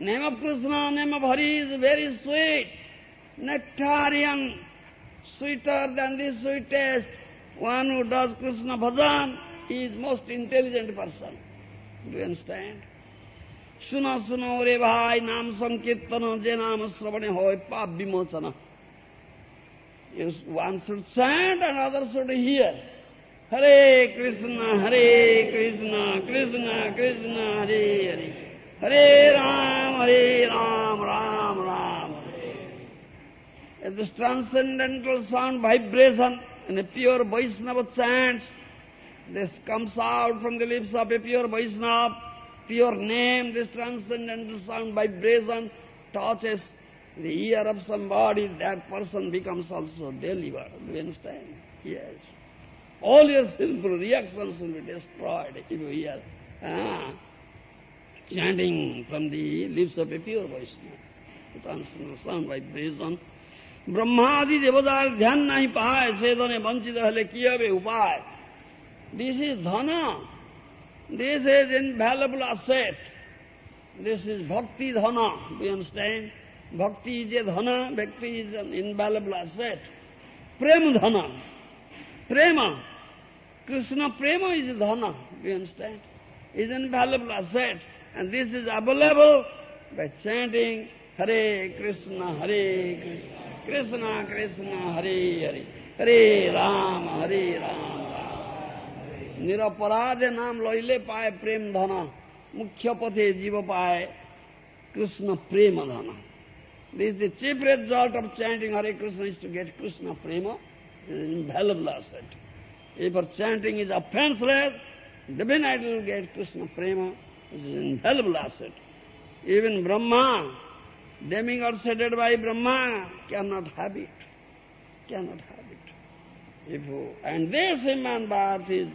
name of Krishna name of Hari is very sweet nectarian, sweeter than the sweetest. One who does Krishna bhajan is most intelligent person. Do you understand? Suna suna re bhai nam sankirtana je nam sravane hoy pap vimochana. One should chant and other should hear. Hare Krishna, Hare Krishna, Krishna Krishna, Hare Hare. Hare Ram, Hare Ram, Ram Ram. This transcendental sound vibration in a pure Vaishnava chant, this comes out from the lips of a pure Vaishnava, pure name, this transcendental sound vibration touches the ear of somebody, that person becomes also delivered. Do you understand? Yes. All your sinful reactions will be destroyed if you hear ah, chanting from the lips of a pure Vaishnava. The transcendental sound vibration ব্রহ্মাদি দেবতার ধ্যান নাই পায় সে ধনে বঞ্চিত হলে কি হবে উপায় this is dhan this is invaluable asset this is bhakti dhan do understand bhakti is a ধন ব্যক্তি is an invaluable asset Prem dhan Prem Krishna Prem is dhan do understand is invaluable asset and this is available by chanting Hare Krishna, Hare Krishna. Krishna Krishna Hare Hare Hare Rama Hare Rama निरपराध नाम लैले पाए प्रेम धन मुख्य पथे जीव पाए Krishna prem dhan this the chief result of chanting Hare Krishna is to get Krishna prema. It is invaluable asset. If our chanting is offenseless, divine idol will get Krishna prema. It is invaluable asset. Even Brahma Demigod said by Brahma cannot have it, cannot have it. If you, and this human birth is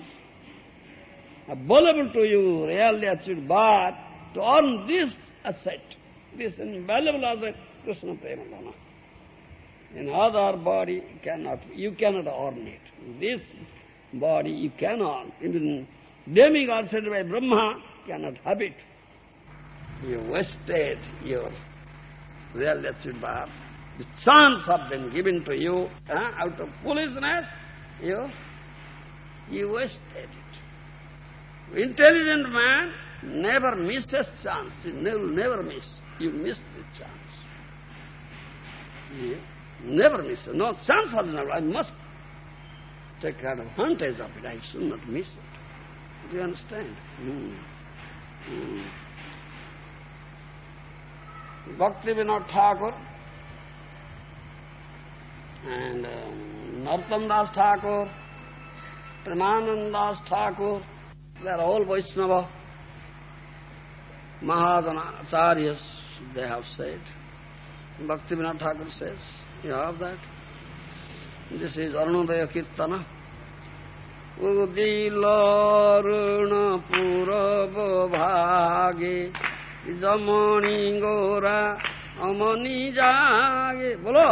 available to you, really achieved birth, to earn this asset, this invaluable asset, Krishna Premadana. In other body, cannot, you cannot earn it. This body you cannot. Even demigod said by Brahma cannot have it. You wasted your real achieved birth. The chance have been given to you out of foolishness. You, you wasted it. Intelligent man never misses chance. He will never miss. You missed the chance. Yeah. Never miss it. No chance for the I must take advantage of it. I should not miss it. Do you understand? Mm. Mm. Bhakti Vinod Thakur and um, Nartam Das Thakur, Premanand Das Thakur, they are all Vaishnava, Mahadanacharyas, they have said. Bhakti Vinod Thakur says, you have that? This is Arunodaya Kirtana. उदिलोरुणपुरवभागे জমণি গোরা অমনি জাগে বলো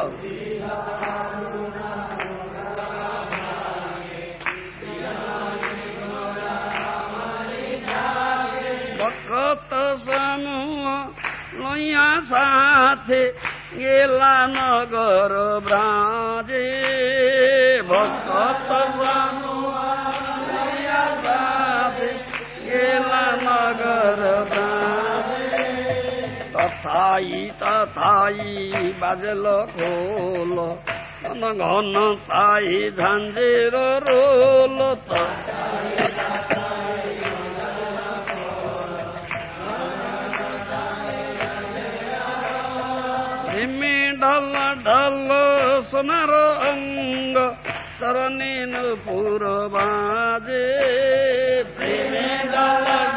ভকত সমূহ লইয়া সাথে গেলা নগর ব্রাজে ভকত সমূহ লইয়া সাথে গেলা নগর ব্রাজে তথাই তথাই বাজল খোল ঘন ঘন তাই ঝাঞ্জের রোল ধিমে ঢল ঢল সোনার অঙ্গ চরণে নুপুর বাজে প্রেমে ঢল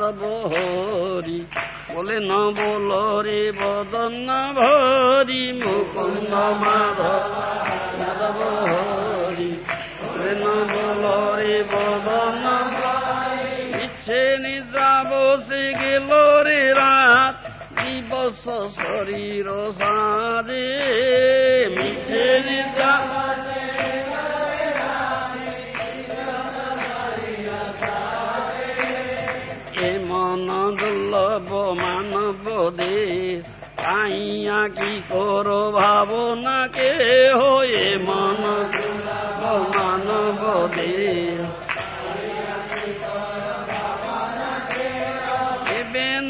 হরি বলে ন বল রে বদন ভরি, মুকুন্দ মাধব যাদব হরি বলে ন বল রে বদন ইচ্ছে নিদ্রা বসে গেল রে রাত, দিবস শরীর সাজে। মিছে নিদ্রা আইয়া কি করো? ভাবনা কে হয়ে মন। মানব দে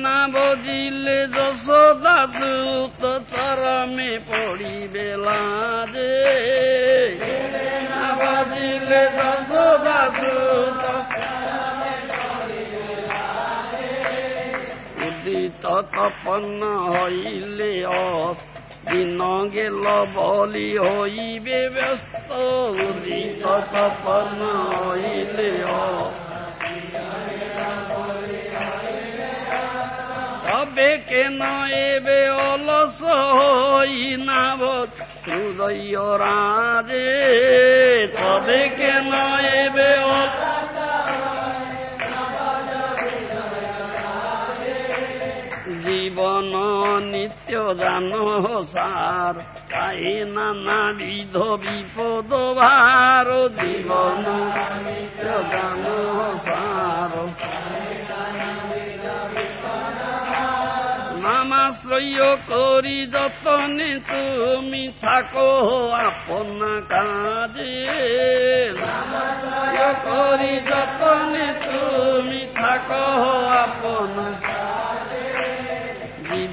না বজিলে যশোদা সুত, চরমে পড়িবে লাজে। না বজিলে যশোদা সুত তপন হইলে অস দিন গেল বলি হইবে ব্যস্ত। তপন হইলে অস তবে কেন এবে অলস হই নাব হৃদয় রাজে, তবে কেন এবে অলস নিত্য জান সার তাই নানাবিধ বিপদ ভার জীবন নিত্য জান সার নামাশ্রয় করি যতনে তুমি থাকো আপন কাজে। করি যতনে তুমি থাকো আপন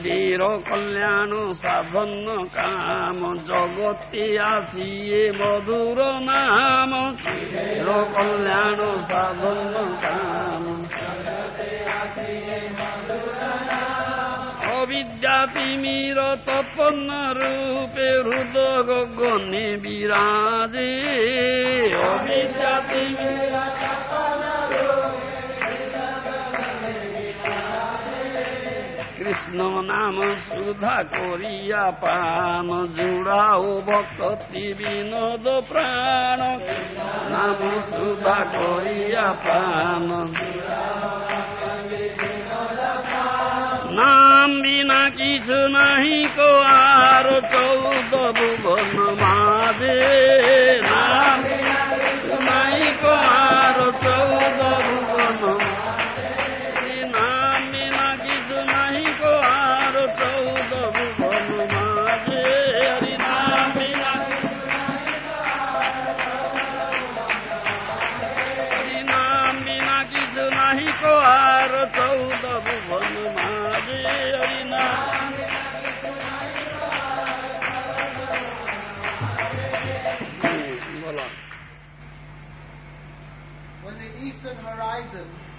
জীবের কল্যাণ সাধন কাম, জগতে আসিয়ে মধুর নাম। জীবের কল্যাণ সাধন কাম, অবিদ্যা তিমির তপন রূপে হৃদ গগনে বিরাজে। অবিদ্যা তিমির কৃষ্ণ নাম সুধা করিয়া পান, জুড়াও ভক্তি বিনোদ প্রাণ। নাম সুধা করিয়া পান। নাম বিনা কিছু নাহি কো আর চৌদ ভুবন মাঝে।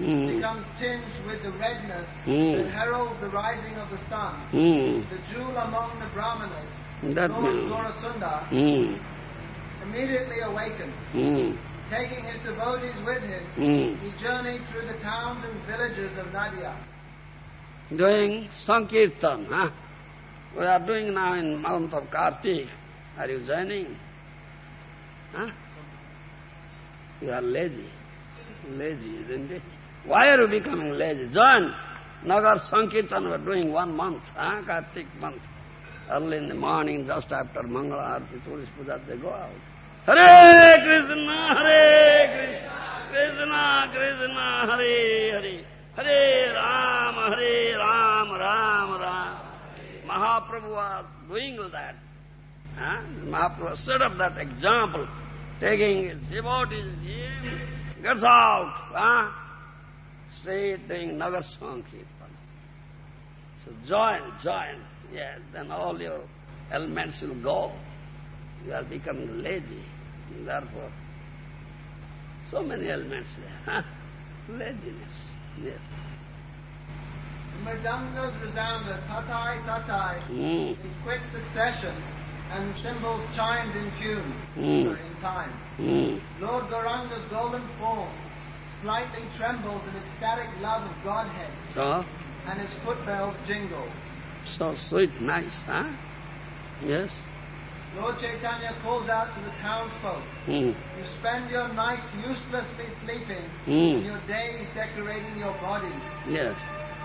Mm. becomes tinged with the redness Mm. that heralds the rising of the sun, Hmm. the jewel among the brahmanas, That Lord means. Gaurasunda, Hmm. immediately awakened. Hmm. Taking his devotees with him, Hmm. he journeyed through the towns and villages of Nadia. Doing Sankirtan, huh? We are doing now in month of Kartik. Are you joining? Huh? You are lazy. Lazy, isn't it? Why are you becoming lazy? Join. Nagar Sankirtan we are doing one month, huh? Kartik month. Early in the morning, just after Mangala Arati, Tulsi Puja, they go out. Hare Krishna, Hare Krishna, Krishna Krishna, Hare Hare, Hare Ram, Hare Ram, Ram Ram. Mahaprabhu was doing that. Huh? Mahaprabhu set up that example, taking his devotees, gets out, huh? Straight doing Nagar Sankirtan. So join, join, yes, then all your elements will go. You are becoming lazy, therefore. So many elements there, huh? Laziness, yes. Mridangas resounded, tatai, tatai, Mm. in quick succession, and the cymbals chimed in tune, Mm. in time. Mm. Lord Gauranga's golden form slightly trembles in ecstatic love of Godhead, So, and his footbells jingle. so sweet, nice, huh? Yes. Lord Chaitanya calls out to the townsfolk, Mm. You spend your nights uselessly sleeping, Mm. and your days decorating your bodies. Yes.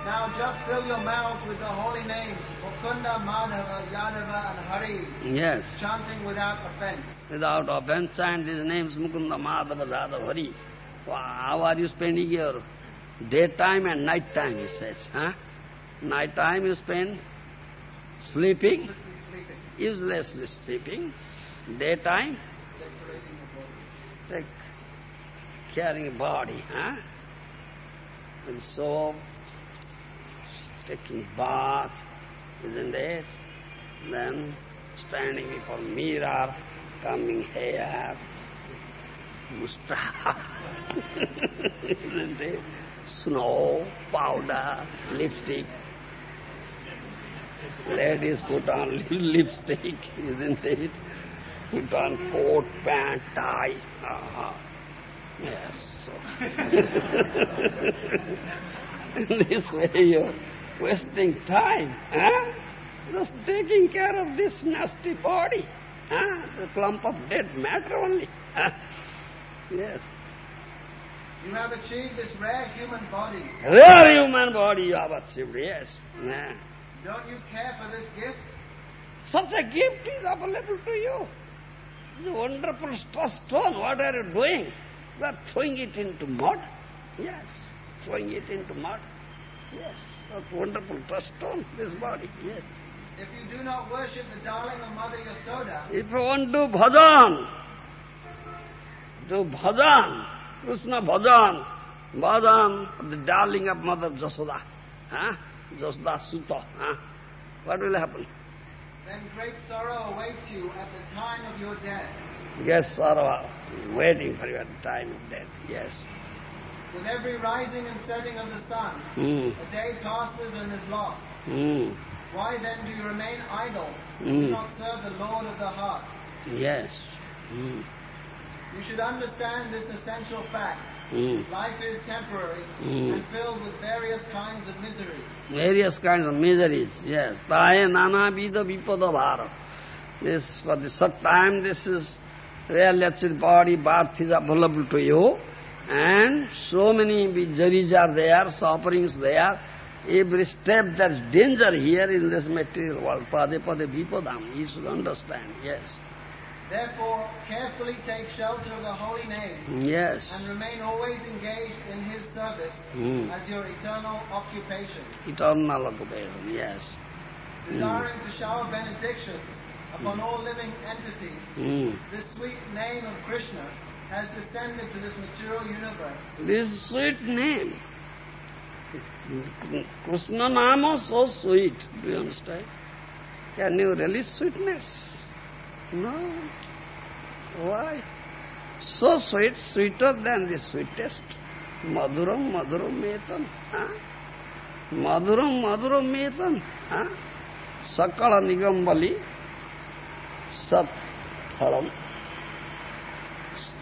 Now just fill your mouths with the holy names, Mukunda, Madhava, Yadava, and Hari, Yes. chanting without offense. Without offense, and his names Mukunda, Madhava, Jadava, Hari. How are you spending your daytime and night time, he says, huh? Night time you spend sleeping, Uselessly sleeping. Daytime, take carrying a body, huh? And soap, taking bath, isn't it? Then standing before mirror, combing hair, mustache, isn't it? Snow, powder, lipstick. Ladies put on lipstick, isn't it? Put on coat, pant, tie. Aha. Yes. In this way you're wasting time, huh? Just taking care of this nasty body, huh? The clump of dead matter only. Huh? Yes. You have achieved this rare human body. Rare human body you have achieved, yes. Yeah. Don't you care for this gift? Such a gift is available to you. It's a wonderful st- stone. What are you doing? You are throwing it into mud. Yes, throwing it into mud. Yes, that wonderful stone, this body. Yes. If you do not worship the darling of Mother Yasoda, If you want to do bhajan, do bhajan, Krishna bhajan, bhajan the darling of Mother Jasoda, huh? Jasoda Sutta, huh? What will happen? then great sorrow awaits you at the time of your death. Yes, sorrow, waiting for you at the time of death, yes. With every rising and setting of the sun, Mm. a day passes and is lost. Mm. Why then do you remain idle? Mm. Do not serve the Lord of the heart. Yes. Mm. You should understand this essential fact. Mm. Life is temporary Mm. and filled with various kinds of misery. Various kinds of miseries, yes. Taye nana vida vipada bhara. This, for the short time, this is real achieved body, birth is available to you. And so many miseries are there, sufferings there. Every step there's danger here in this material world. Pade pade vipadam. You should understand, yes. Therefore, carefully take shelter of the holy name Yes. and remain always engaged in his service Mm. as your eternal occupation, Eternal occupation, yes. desiring to shower benedictions upon all living entities. Mm. This sweet name of Krishna has descended to this material universe. This sweet name. Krishna Nama so sweet. Do you understand? Can you relish sweetness? No. Why? So sweet, sweeter than the sweetest. Maduram, maduram metan. Huh? Maduram, maduram. Huh? Sakala nigambali. Sat phalam.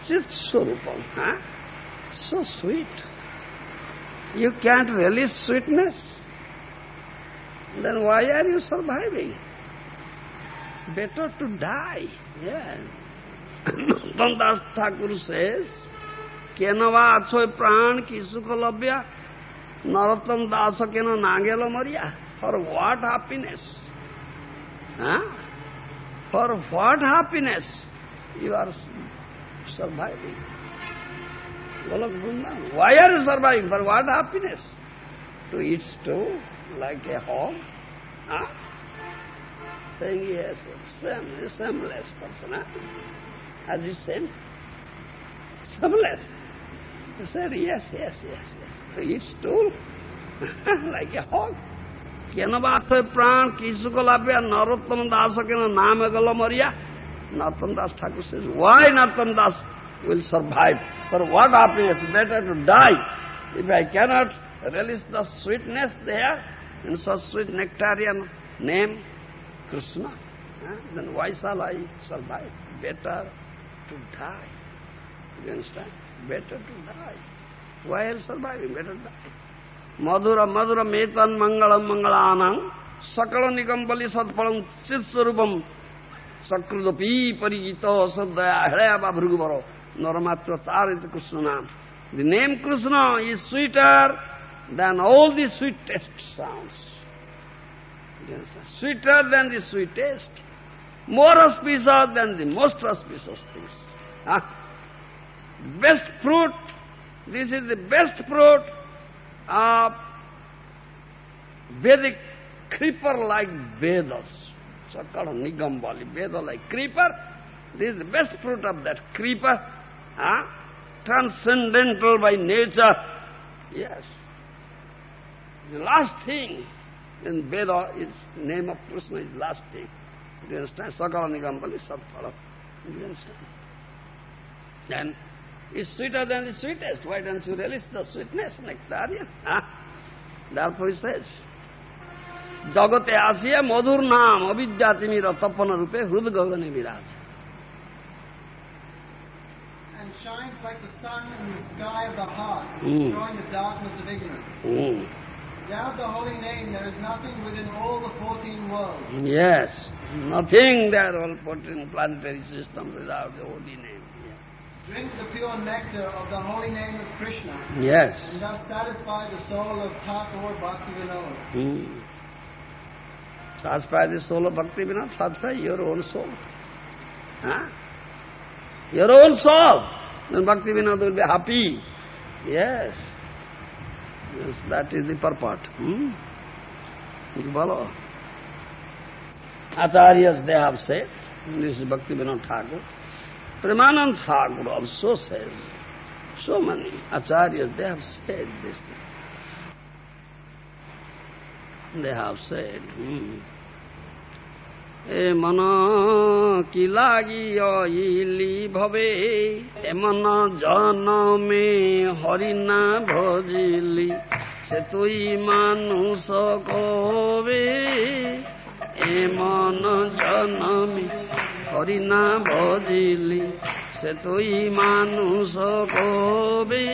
Chit surupam. Huh? So sweet. You can't relish sweetness. Then why are you surviving? better to die. Yeah. Nuttandas Thakur says, Kenava achoy pran kisuko labhya, narottam dasa kena nangelo maria. For what happiness? Huh? For what happiness you are surviving? Golok Vrindavan. Why are you surviving? For what happiness? To eat stew like a hog? Huh? Saying yes, same, shameless person. Huh? As you said, shameless. He said yes, yes, yes, yes. To eat stool like a hog. কেন বাত প্রাণ কিছু কলাপে নরোত্তম দাস কেন নামে গেল মরিয়া Narottam Das Thakur says, why Narottam Das will survive? For what happiness? Better to die. If I cannot relish the sweetness there, in such sweet nectarian name, Krishna. Eh? Then why shall I survive? Better to die. You understand? Better to die. Why else surviving? Better to die. Madhura Madhura Metan Mangala Mangalanam Sakala Nikambali Satpalam Chitsarupam Sakrudapi Parijita Sadaya Hidayapa Bhrugubaro Naramatra Tarit Krishna Nam. The name Krishna is sweeter than all the sweetest sounds. Sweeter than the sweetest, more auspicious than the most auspicious things. Huh? Best fruit, this is the best fruit of Vedic creeper-like Vedas, so-called Nigambali, Veda-like creeper. This is the best fruit of that creeper, huh? transcendental by nature. Yes. The last thing in Veda is name of Krishna is last thing. Do you understand? Sakala Nigambali Satpala. Do you understand? Then it's sweeter than the sweetest. Why don't you relish the sweetness, nectarian? Huh? Therefore he says, জগতে আসিয়া মধুর নাম অবিদ্যা তিমি রতপন রূপে হৃদ গগনে বিরাজ and shines like the sun in the sky of the heart, Mm. destroying the darkness of ignorance. Mm. Without the holy name, there is nothing within all the fourteen worlds. Yes, nothing there all put in planetary systems without the holy name. Drink the pure nectar of the holy name of Krishna, Yes. and thus satisfy the soul of Thakur Bhaktivinoda. Hmm. Satisfy the soul of Bhakti Vinod, satisfy your own soul. Huh? Your own soul. Then Bhakti Vinod will be happy. Yes. Yes, that is the purport. Hmm? Follow. Acharyas, they have said, this is Bhakti Vinod Thakur. Premanand Thakur also says, so many acharyas, they have said this. They have said, hmm. এ মন কি লাগিলি ভবে? এমন জনমে হরিণা ভজিলি। সে তুই মানুষ কবে? এমন জনমে হরিণা ভজিলি। সে তুই মানুষ কবে?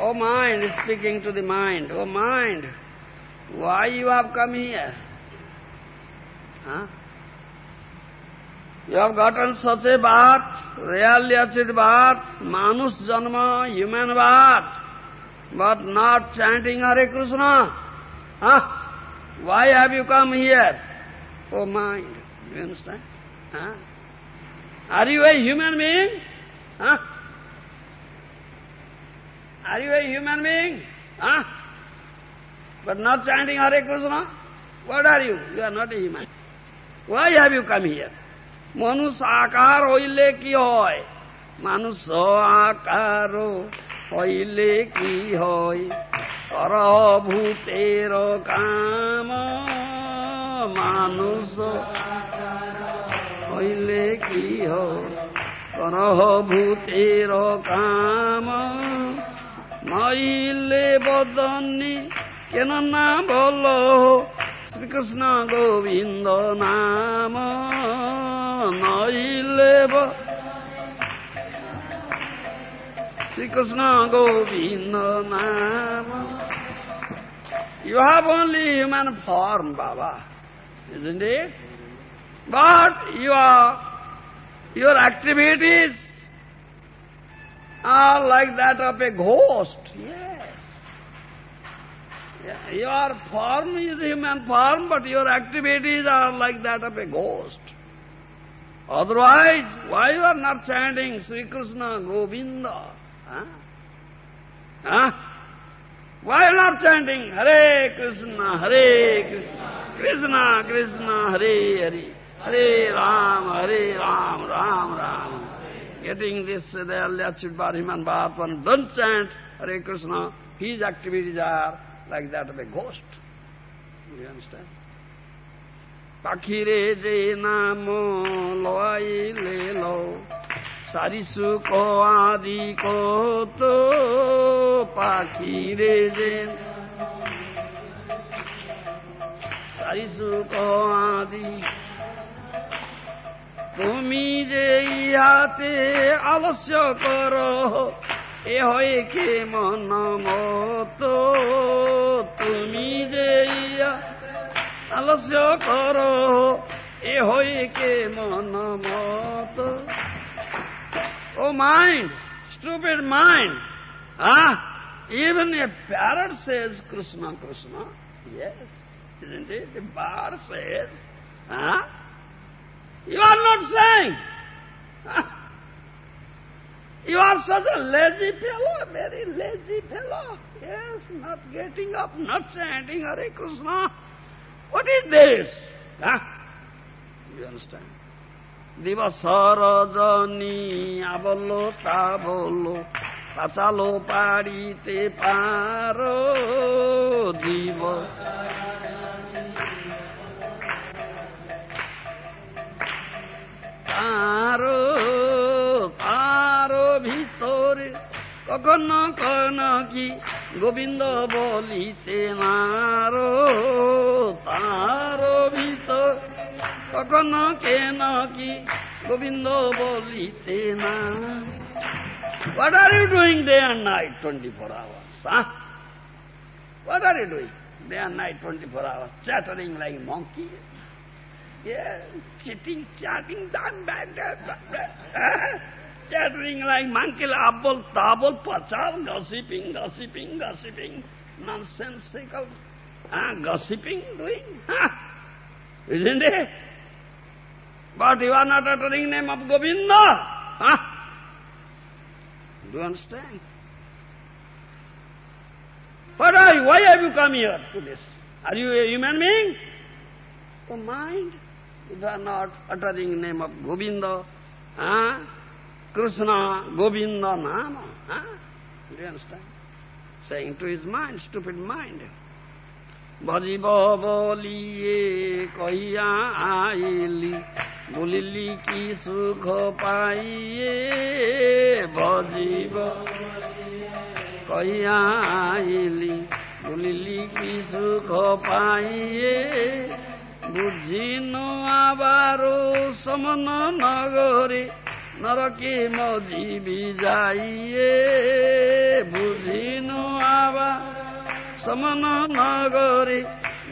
O mind speaking to the mind O mind. Why you have come here? Huh? You have gotten such a birth, really achieved birth, manus janma, human birth, but not chanting Hare Krishna. Huh? Why have you come here? Oh my, you understand? Huh? Are you a human being? Huh? Are you a human being? Huh? But not chanting Hare Krishna? What are you? You are not a human. Why have you come here? মানুষ আকার হইলে কি হয় মানুষ আকার হইলে কি হয় পরভূতের কাম মানুষ হইলে কি হয় ভূতের কাম নইলে বদনি কেন না বল শ্রীকৃষ্ণ গোবিন্দ নাম নইলে শ্রীকৃষ্ণ গোবিন্দ নাম You have only human form, Baba, isn't it? But your, your activities are like that of a ghost. Yes. Your form is human form, but your activities are like that of a ghost. Otherwise, why you are not chanting Sri Krishna Govinda? Huh? Huh? Why you are not chanting Hare Krishna, Hare Krishna, Krishna Krishna, Hare Hare, Hare Ram, Hare Ram, Ram Ram. Getting this, they are achieved by human birth. One don't chant Hare Krishna, his activities are like that of a ghost. You understand? পাখিরে যে নাম লইলে লো সারিসু আদি কত পাখিরে যে সারিসু আদি তুমি যে ইহাতে আলস্য কর এ হয় কে মন মত তুমি যে আলস্য কর এ হয় কে মন মত O mind stupid mind. Ah, even a parrot says Krishna, Krishna. Yes, isn't it? The bird says, ah, you are not saying. Ah, you are such a lazy fellow, a very lazy fellow. Yes, not getting up, not chanting Hare Krishna. What is this? Huh? You understand? দিবস রজনী আবলো তা বলো তা চালো পারিতে পারো দিবস তারো কখনো কখনো কি গোবিন্দ বলিতে নারো তারো ভিতর কখনো কেন কি গোবিন্দ বলিতে না What are you doing day and night, 24 hours? Huh? What are you doing day and night, 24 hours? Chattering like monkey? Yeah, sitting, chatting, bang, bang, bang. Huh? Chattering like monkey, abol, tabol, pachal, gossiping, gossiping, gossiping, nonsensical, huh? gossiping, doing, huh? Isn't it? But you are not uttering name of Govinda. Huh? Do you understand? You? Why have you come here to this? Are you a human being? Oh, mind. You are not uttering name of Govinda. Huh? Krishna, Govinda, Nama. Huh? Do you understand? Saying to his mind, stupid mind. ভজিব বলিয়ে কহিয়া আইলি বলিলি কি সুখ পাইয়ে ভজিব কহিয়া আইলি বলিলি কি সুখ পাইয়ে বুঝিন আবার সমন নগরে নরকে মজিবি যাইয়ে বুঝিন আবার সমন নগরে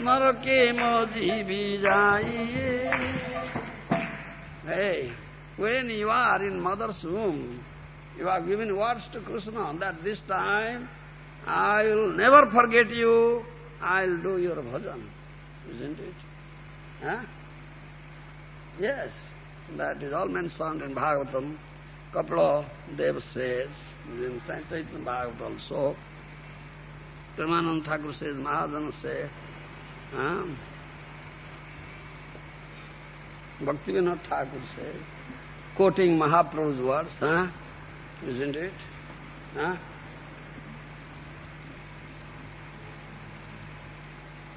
নরকে মজিবি যাইয়ে Hey, when you are in mother's womb, you are giving words to Krishna that this time I will never forget you, I will do your bhajan. Isn't it? Huh? Yes, That is all mentioned in Bhagavatam. Kapila Dev says, in Chaitanya Bhagavatam also, Premanand Thakur says, Mahadana says, huh? Bhaktivinoda Thakur says, quoting Mahaprabhu's words, huh? Isn't it? Huh?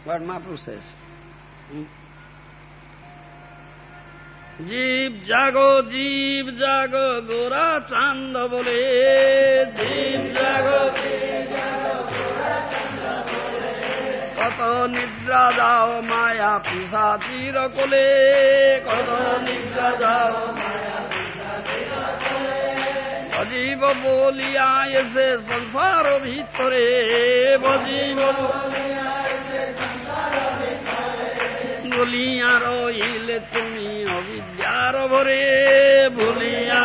What Mahaprabhu says? Hmm? জীব জাগো জীব জাগো, গোরা চান্দ বলে। জীব জাগো কত নিদ্রা যাও মায়া পিসা চির কোলে। কত নিদ্রা যাও অজীব বলিয়া এসে সংসার ভিতরে। বজীব বলিয়া রইলে তুমি ভরে ভুলিয়া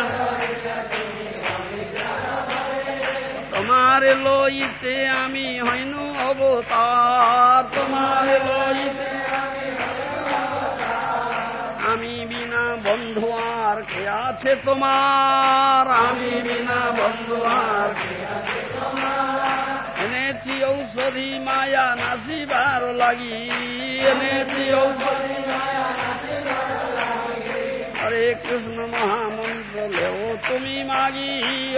তোমার লইতে আমি হইনু অবতার। তোমার লইতে আমি বিনা বন্ধু আর কে আছে তোমার? আমি বিনা বন্ধু আর এনেছি ঔষধি মায়া নাসিবার লাগি। এনেছি ঔষধি কৃষ্ণ মহামন্ত্র, লেও তুমি মাগি,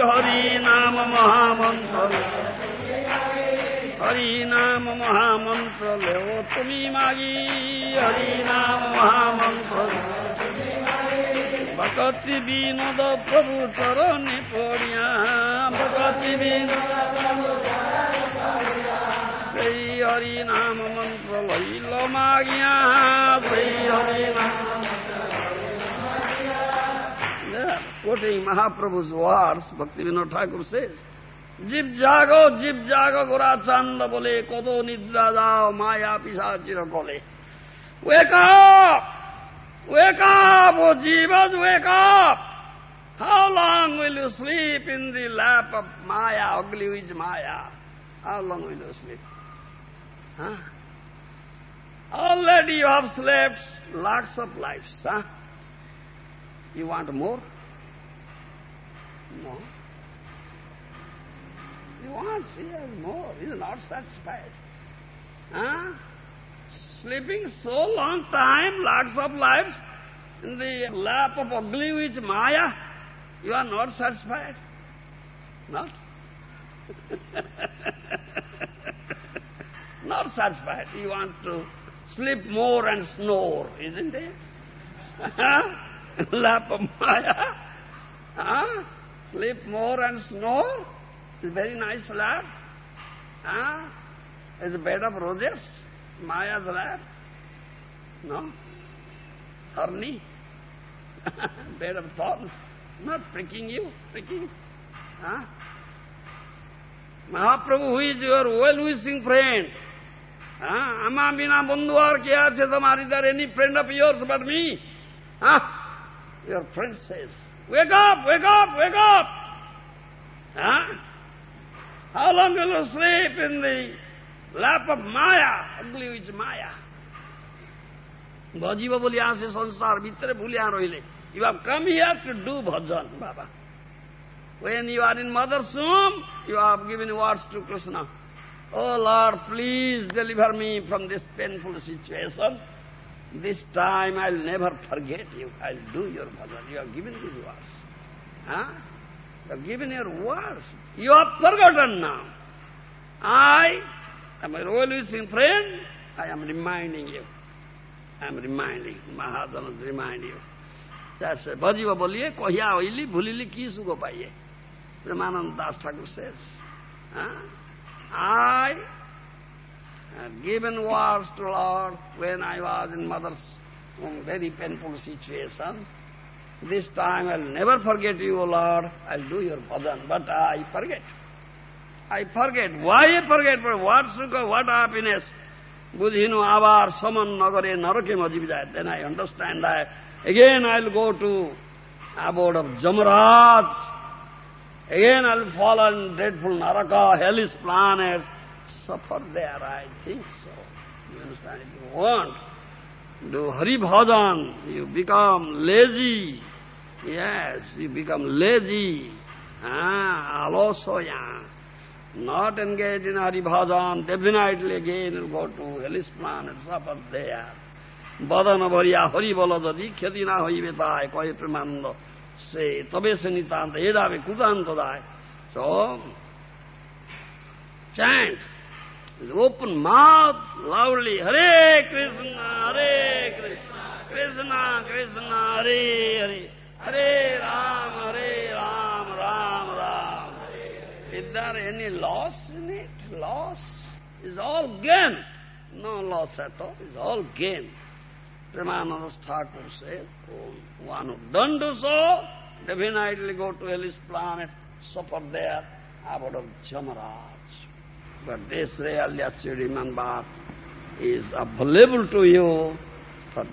হরি নাম মহামন্ত্র। হরি নাম মহামন্ত্র, লেও তুমি মাগি, হরি নাম মহামন্ত্র। ভগতি বিনোদ প্রভু চরণে পড়িয়া ভগতি বিনোদ সেই হরি নাম মন্ত্র লইল মাগিয়া, সেই হরি নাম quoting Mahaprabhu's words, Bhaktivinoda Thakur says, Jib jago, jib jago, gorachanda bole, kodo nidra dao, maya pisachira kole. Wake up! Wake up, O oh Jivas, wake up! How long will you sleep in the lap of Maya, ugly witch Maya? How long will you sleep? Huh? Already you have slept lots of lives, huh? You want more? No. You want yes, more. He is not satisfied. Huh? Sleeping so long time, lots of lives, in the lap of ugly witch Maya, you are not satisfied? Not? not satisfied. You want to sleep more and snore, isn't it? lap of Maya. Huh? Sleep more and snore. It's very nice lap. Huh? Ah, it's a bed of roses. Maya's lap. No? Thorny. bed of thorns. Not pricking you, pricking. Huh? Mahaprabhu, who is your well-wishing friend? Huh? Amma bina bandhu aur kya ache tamari there any friend of yours but me? Huh? Your friend says, wake up, wake up, wake up! Huh? How long will you sleep in the lap of Maya? Ugly is Maya. Bhajiva boli ase sansar vitre bhuliya roile. You have come here to do bhajan, Baba. When you are in mother's womb, you have given words to Krishna. Oh Lord, please deliver me from this painful situation. This time I'll never forget you. I'll do your bhajan. You have given these words. Huh? You have given your words. You have forgotten now. I am a well-wishing friend. I am reminding you. I am reminding. Mahajan reminding you. That's it. Bhajiva boliye, kohya oili, bhulili ki sugo paiye. Premanand Das Thakur says, huh? I had given words to Lord when I was in mother's womb, very painful situation. This time I'll never forget you, O Lord. I'll do your bhajan, but I forget. I forget. Why I forget? For what sukha, what happiness? Budhinu avar saman nagare narake majibjaya. Then I understand that. Again I'll go to abode of Jamaraj. Again I'll fall on dreadful naraka, hellish planets. Suffer there, I think so. You understand? If you want do Hari Bhajan, you become lazy. Yes, you become lazy. Ah, alosoya. Not engaged in Hari Bhajan, definitely again you'll go to hellish planet, suffer there. বদন ভরিয়া হরি বল যদি খ্যাতি না হইবে তাই কয়ে প্রেমানন্দ সে তবে সে নিতান্ত এ যাবে So, chant, with open mouth, loudly, Hare Krishna, Hare Krishna, Krishna Krishna, Hare Hare, Hare Ram, Hare Ram, Ram Ram. Is there any loss in it? Loss is all gain. No loss at all, it's all gain. Premananda Thakur says, oh, one who don't do so, definitely go to hellish planet, suffer there, abode of Jamaraj. But this real Yachiriman Bhat is available to you for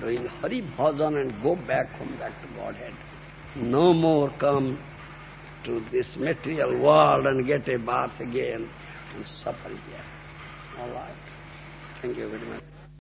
doing Hari Bhajan and go back home, back to Godhead. No more come to this material world and get a bath again and suffer here. All right. Thank you very much.